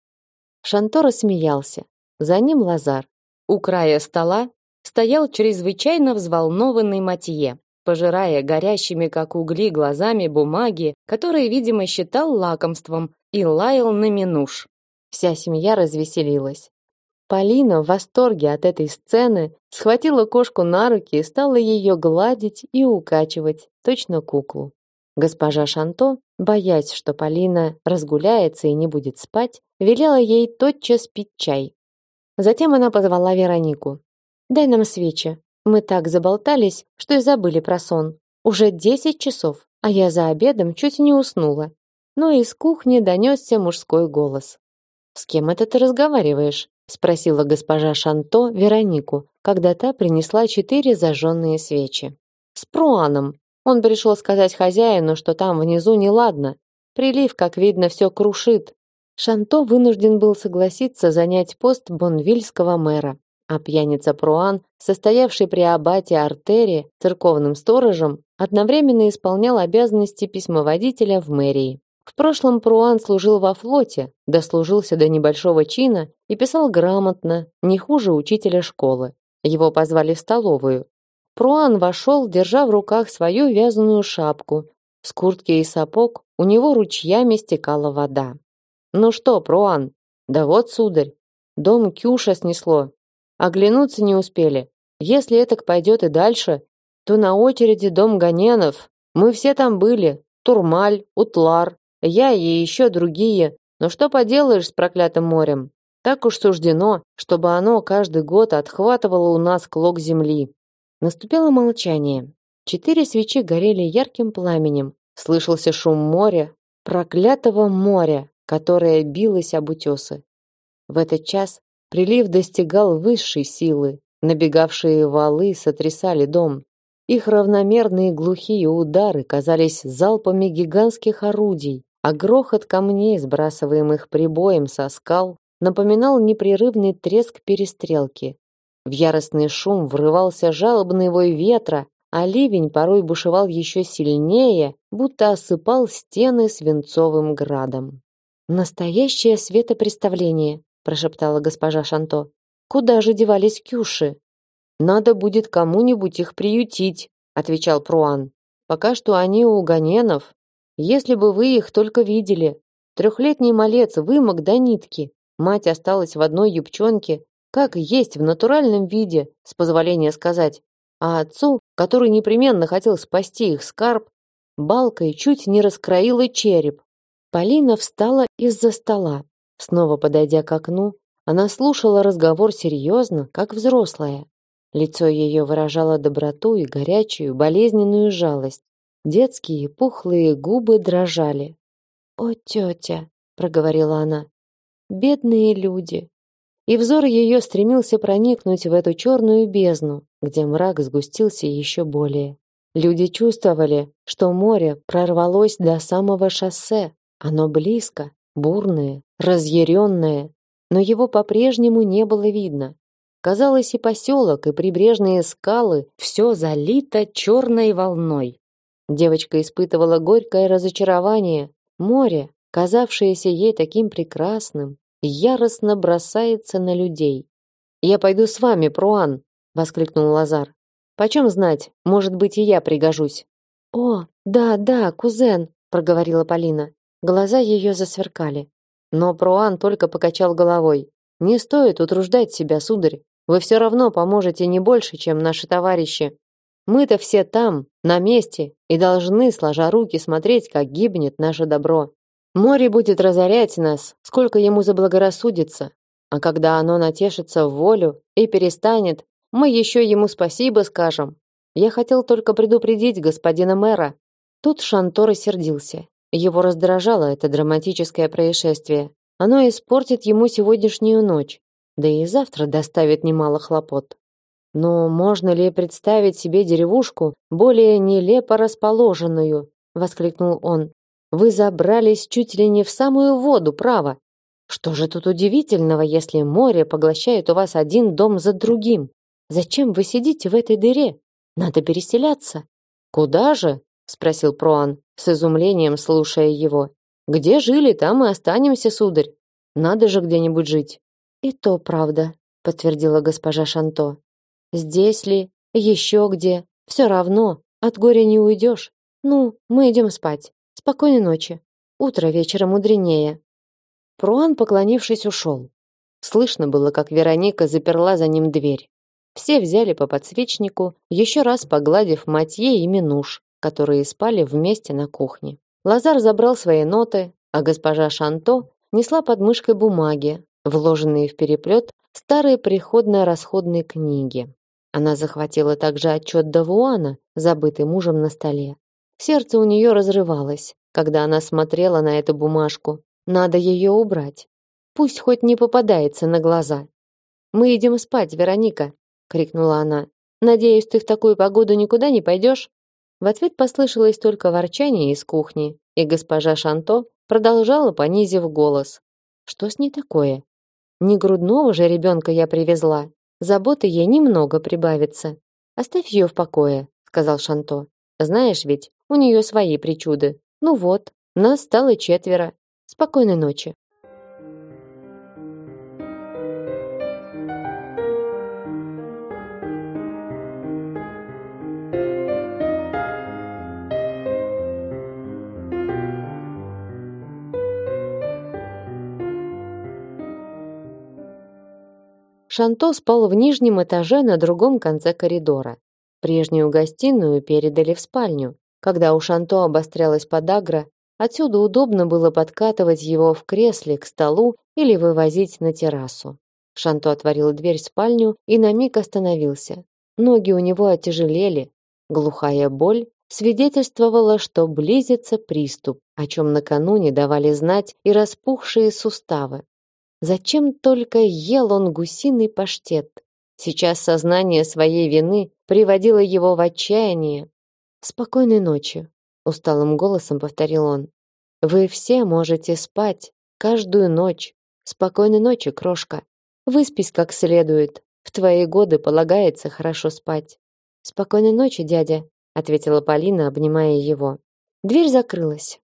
Шанто рассмеялся. За ним Лазар. У края стола стоял чрезвычайно взволнованный Матье, пожирая горящими как угли глазами бумаги, которые, видимо, считал лакомством, и лаял на Минуш. Вся семья развеселилась. Полина в восторге от этой сцены схватила кошку на руки и стала ее гладить и укачивать, точно куклу. Госпожа Шанто, боясь, что Полина разгуляется и не будет спать, велела ей тотчас пить чай. Затем она позвала Веронику. «Дай нам свечи. Мы так заболтались, что и забыли про сон. Уже десять часов, а я за обедом чуть не уснула». Но из кухни донесся мужской голос. «С кем это ты разговариваешь?» спросила госпожа Шанто Веронику, когда та принесла четыре зажженные свечи. С Пруаном. Он пришел сказать хозяину, что там внизу неладно. Прилив, как видно, все крушит. Шанто вынужден был согласиться занять пост бонвильского мэра, а пьяница Пруан, состоявший при аббате Артере церковным сторожем, одновременно исполнял обязанности письмоводителя в мэрии. В прошлом Пруан служил во флоте, дослужился до небольшого чина и писал грамотно, не хуже учителя школы. Его позвали в столовую. Пруан вошел, держа в руках свою вязаную шапку. С куртки и сапог у него ручьями стекала вода. «Ну что, Пруан?» «Да вот, сударь, дом Кюша снесло. Оглянуться не успели. Если это пойдет и дальше, то на очереди дом Ганенов. Мы все там были. Турмаль, Утлар, я и еще другие. Но что поделаешь с проклятым морем? Так уж суждено, чтобы оно каждый год отхватывало у нас клок земли. Наступило молчание. Четыре свечи горели ярким пламенем. Слышался шум моря, проклятого моря, которое билось об утесы. В этот час прилив достигал высшей силы. Набегавшие валы сотрясали дом. Их равномерные глухие удары казались залпами гигантских орудий а грохот камней, сбрасываемых прибоем со скал, напоминал непрерывный треск перестрелки. В яростный шум врывался жалобный вой ветра, а ливень порой бушевал еще сильнее, будто осыпал стены свинцовым градом. «Настоящее светопреставление», — прошептала госпожа Шанто. «Куда же девались кюши?» «Надо будет кому-нибудь их приютить», — отвечал Пруан. «Пока что они у Ганенов, если бы вы их только видели. Трехлетний малец вымок до нитки. Мать осталась в одной юбчонке, как есть в натуральном виде, с позволения сказать. А отцу, который непременно хотел спасти их скарб, балкой чуть не раскроила череп. Полина встала из-за стола. Снова подойдя к окну, она слушала разговор серьезно, как взрослая. Лицо ее выражало доброту и горячую, болезненную жалость. Детские пухлые губы дрожали. "О, тетя", проговорила она. "Бедные люди". И взор ее стремился проникнуть в эту черную бездну, где мрак сгустился еще более. Люди чувствовали, что море прорвалось до самого шоссе. Оно близко, бурное, разъяренное, но его по-прежнему не было видно. Казалось, и поселок, и прибрежные скалы все залито черной волной. Девочка испытывала горькое разочарование. Море, казавшееся ей таким прекрасным, яростно бросается на людей. «Я пойду с вами, Пруан!» — воскликнул Лазар. «Почем знать, может быть, и я пригожусь». «О, да, да, кузен!» — проговорила Полина. Глаза ее засверкали. Но Пруан только покачал головой. «Не стоит утруждать себя, сударь. Вы все равно поможете не больше, чем наши товарищи. Мы-то все там, на месте, и должны, сложа руки, смотреть, как гибнет наше добро. Море будет разорять нас, сколько ему заблагорассудится. А когда оно натешится в волю и перестанет, мы еще ему спасибо скажем. Я хотел только предупредить господина мэра. Тут Шантор рассердился. Его раздражало это драматическое происшествие. Оно испортит ему сегодняшнюю ночь, да и завтра доставит немало хлопот. Но можно ли представить себе деревушку более нелепо расположенную, воскликнул он. Вы забрались чуть ли не в самую воду, право. Что же тут удивительного, если море поглощает у вас один дом за другим? Зачем вы сидите в этой дыре? Надо переселяться. Куда же? спросил Проан, с изумлением слушая его. Где жили, там и останемся, сударь. Надо же где-нибудь жить. И то правда, подтвердила госпожа Шанто. Здесь ли, еще где, все равно, от горя не уйдешь. Ну, мы идем спать. Спокойной ночи. Утро вечера мудренее. Проан, поклонившись, ушел. Слышно было, как Вероника заперла за ним дверь. Все взяли по подсвечнику, еще раз погладив Матье и Минуш, которые спали вместе на кухне. Лазар забрал свои ноты, а госпожа Шанто несла под мышкой бумаги, вложенные в переплет старые приходно-расходные книги. Она захватила также отчет Давуана, забытый мужем на столе. Сердце у нее разрывалось, когда она смотрела на эту бумажку. Надо ее убрать. Пусть хоть не попадается на глаза. Мы идем спать, Вероника, крикнула она. Надеюсь, ты в такую погоду никуда не пойдешь?» В ответ послышалось только ворчание из кухни, и госпожа Шанто продолжала, понизив голос. «Что с ней такое? Не грудного же ребенка я привезла. Заботы ей немного прибавится. Оставь ее в покое», — сказал Шанто. «Знаешь ведь, у нее свои причуды. Ну вот, нас стало четверо. Спокойной ночи». Шанто спал в нижнем этаже на другом конце коридора. Прежнюю гостиную передали в спальню. Когда у Шанто обострялась подагра, отсюда удобно было подкатывать его в кресле к столу или вывозить на террасу. Шанто отворил дверь в спальню и на миг остановился. Ноги у него отяжелели. Глухая боль свидетельствовала, что близится приступ, о чем накануне давали знать и распухшие суставы. Зачем только ел он гусиный паштет? Сейчас сознание своей вины приводило его в отчаяние. Спокойной ночи, усталым голосом повторил он. Вы все можете спать каждую ночь. Спокойной ночи, крошка. Выспись как следует. В твои годы полагается хорошо спать. Спокойной ночи, дядя, ответила Полина, обнимая его. Дверь закрылась.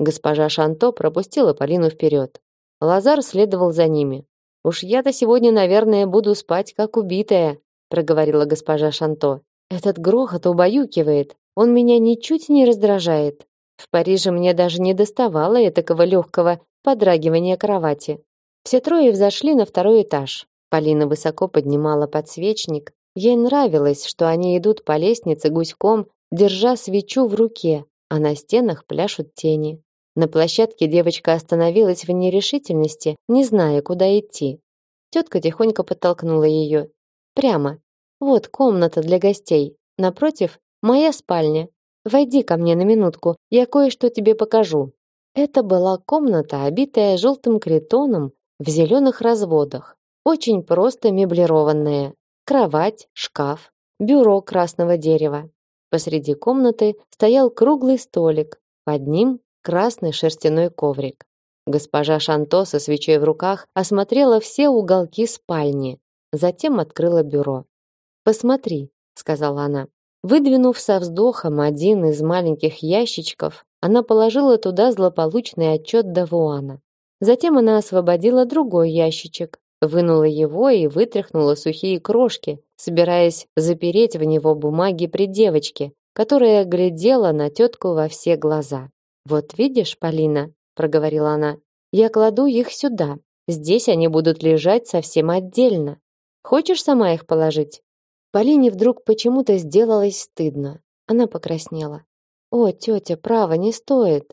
Госпожа Шанто пропустила Полину вперед. Лазар следовал за ними. Уж я-то сегодня, наверное, буду спать как убитая, проговорила госпожа Шанто. Этот грохот убаюкивает. Он меня ничуть не раздражает. В Париже мне даже не доставало этакого легкого подрагивания кровати. Все трое взошли на второй этаж. Полина высоко поднимала подсвечник. Ей нравилось, что они идут по лестнице гуськом, держа свечу в руке, а на стенах пляшут тени. На площадке девочка остановилась в нерешительности, не зная, куда идти. Тетка тихонько подтолкнула ее. Прямо. Вот комната для гостей. Напротив моя спальня. Войди ко мне на минутку, я кое-что тебе покажу. Это была комната, обитая желтым критоном в зеленых разводах. Очень просто меблированная. Кровать, шкаф, бюро красного дерева. Посреди комнаты стоял круглый столик. Под ним красный шерстяной коврик. Госпожа Шанто со свечой в руках осмотрела все уголки спальни, затем открыла бюро. "Посмотри", сказала она. Выдвинув со вздохом один из маленьких ящичков, она положила туда злополучный отчет Давуана. Затем она освободила другой ящичек, вынула его и вытряхнула сухие крошки, собираясь запереть в него бумаги при девочке, которая глядела на тетку во все глаза. Вот видишь, Полина, проговорила она. Я кладу их сюда. Здесь они будут лежать совсем отдельно. Хочешь сама их положить? Полине вдруг почему-то сделалось стыдно. Она покраснела. О, тетя, право, не стоит.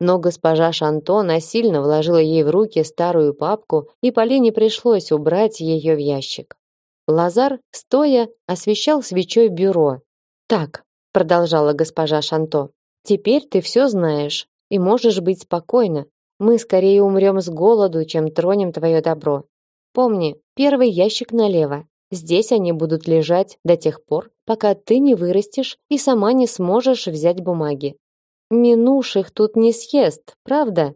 Но госпожа Шанто насильно вложила ей в руки старую папку, и Полине пришлось убрать ее в ящик. Лазар, стоя, освещал свечой бюро. Так, продолжала госпожа Шанто. Теперь ты все знаешь и можешь быть спокойна. Мы скорее умрем с голоду, чем тронем твое добро. Помни, первый ящик налево. Здесь они будут лежать до тех пор, пока ты не вырастешь и сама не сможешь взять бумаги. Минуш их тут не съест, правда?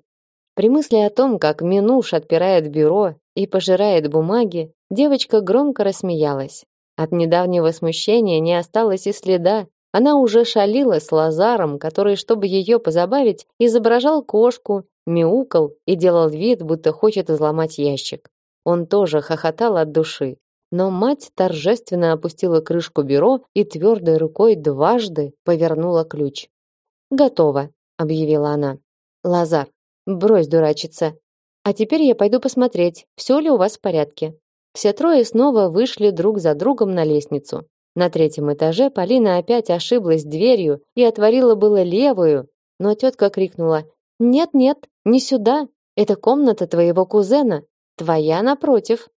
При мысли о том, как Минуш отпирает бюро и пожирает бумаги, девочка громко рассмеялась. От недавнего смущения не осталось и следа. Она уже шалила с Лазаром, который, чтобы ее позабавить, изображал кошку, мяукал и делал вид, будто хочет изломать ящик. Он тоже хохотал от души. Но мать торжественно опустила крышку бюро и твердой рукой дважды повернула ключ. «Готово», — объявила она. «Лазар, брось дурачиться. А теперь я пойду посмотреть, все ли у вас в порядке». Все трое снова вышли друг за другом на лестницу. На третьем этаже Полина опять ошиблась дверью и отворила было левую, но тетка крикнула «Нет-нет, не сюда, это комната твоего кузена, твоя напротив».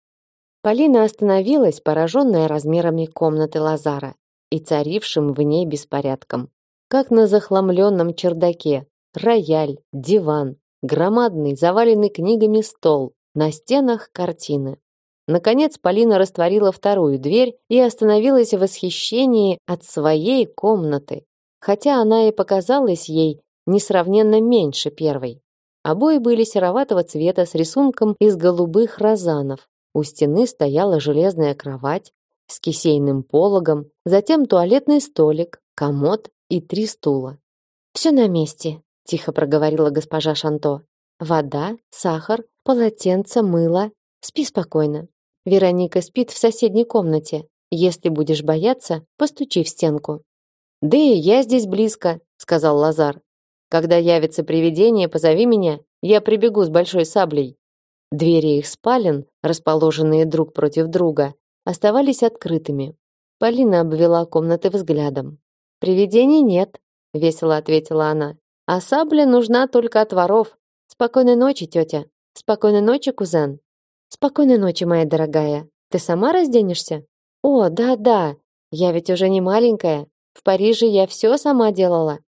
Полина остановилась, пораженная размерами комнаты Лазара и царившим в ней беспорядком. Как на захламленном чердаке. Рояль, диван, громадный, заваленный книгами стол, на стенах картины. Наконец Полина растворила вторую дверь и остановилась в восхищении от своей комнаты, хотя она и показалась ей несравненно меньше первой. Обои были сероватого цвета с рисунком из голубых розанов. У стены стояла железная кровать с кисейным пологом, затем туалетный столик, комод и три стула. «Все на месте», — тихо проговорила госпожа Шанто. «Вода, сахар, полотенце, мыло. Спи спокойно. Вероника спит в соседней комнате. Если будешь бояться, постучи в стенку». «Да и я здесь близко», — сказал Лазар. Когда явится привидение, позови меня, я прибегу с большой саблей. Двери их спален, расположенные друг против друга, оставались открытыми. Полина обвела комнаты взглядом. Привидений нет, весело ответила она. А сабля нужна только от воров. Спокойной ночи, тетя. Спокойной ночи, кузен. Спокойной ночи, моя дорогая. Ты сама разденешься? О, да-да. Я ведь уже не маленькая. В Париже я все сама делала.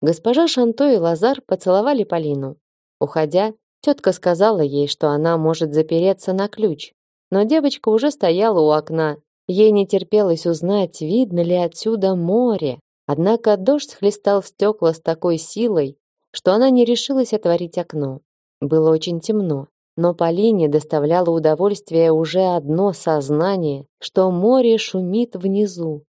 Госпожа Шанто и Лазар поцеловали Полину. Уходя, тетка сказала ей, что она может запереться на ключ. Но девочка уже стояла у окна. Ей не терпелось узнать, видно ли отсюда море. Однако дождь хлестал в стекла с такой силой, что она не решилась отворить окно. Было очень темно, но Полине доставляло удовольствие уже одно сознание, что море шумит внизу.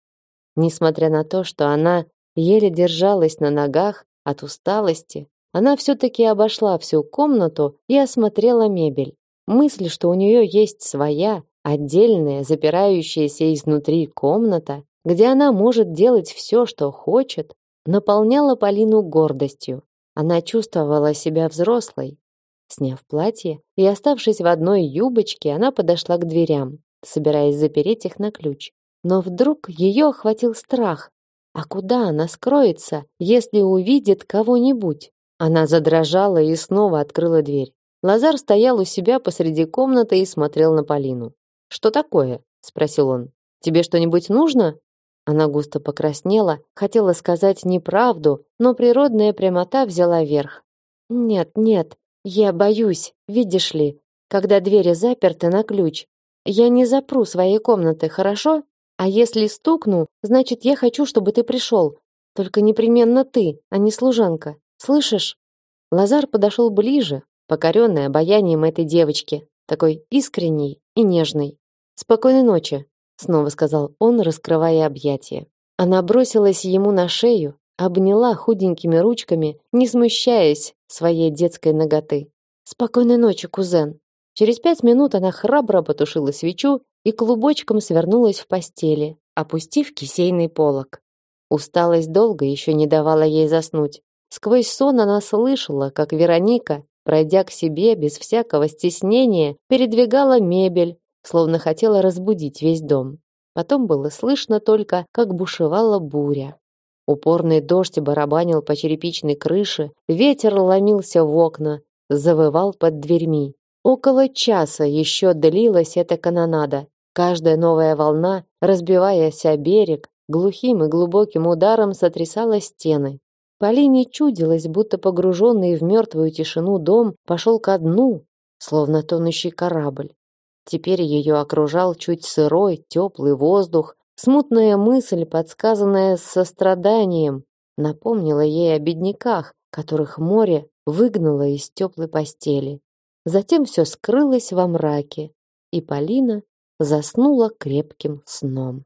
Несмотря на то, что она еле держалась на ногах от усталости, она все-таки обошла всю комнату и осмотрела мебель. Мысль, что у нее есть своя, отдельная, запирающаяся изнутри комната, где она может делать все, что хочет, наполняла Полину гордостью. Она чувствовала себя взрослой. Сняв платье и оставшись в одной юбочке, она подошла к дверям, собираясь запереть их на ключ. Но вдруг ее охватил страх, а куда она скроется, если увидит кого-нибудь? Она задрожала и снова открыла дверь. Лазар стоял у себя посреди комнаты и смотрел на Полину. «Что такое?» – спросил он. «Тебе что-нибудь нужно?» Она густо покраснела, хотела сказать неправду, но природная прямота взяла верх. «Нет, нет, я боюсь, видишь ли, когда двери заперты на ключ. Я не запру своей комнаты, хорошо?» А если стукну, значит, я хочу, чтобы ты пришел. Только непременно ты, а не служанка. Слышишь? Лазар подошел ближе, покоренный обаянием этой девочки, такой искренней и нежной. Спокойной ночи, снова сказал он, раскрывая объятия. Она бросилась ему на шею, обняла худенькими ручками, не смущаясь своей детской ноготы. Спокойной ночи, кузен. Через пять минут она храбро потушила свечу и клубочком свернулась в постели, опустив кисейный полог. Усталость долго еще не давала ей заснуть. Сквозь сон она слышала, как Вероника, пройдя к себе без всякого стеснения, передвигала мебель, словно хотела разбудить весь дом. Потом было слышно только, как бушевала буря. Упорный дождь барабанил по черепичной крыше, ветер ломился в окна, завывал под дверьми. Около часа еще длилась эта канонада. Каждая новая волна, разбиваясь о берег, глухим и глубоким ударом сотрясала стены. Полине чудилось, будто погруженный в мертвую тишину дом пошел ко дну, словно тонущий корабль. Теперь ее окружал чуть сырой, теплый воздух, смутная мысль, подсказанная состраданием, напомнила ей о бедняках, которых море выгнало из теплой постели. Затем все скрылось во мраке, и Полина заснула крепким сном.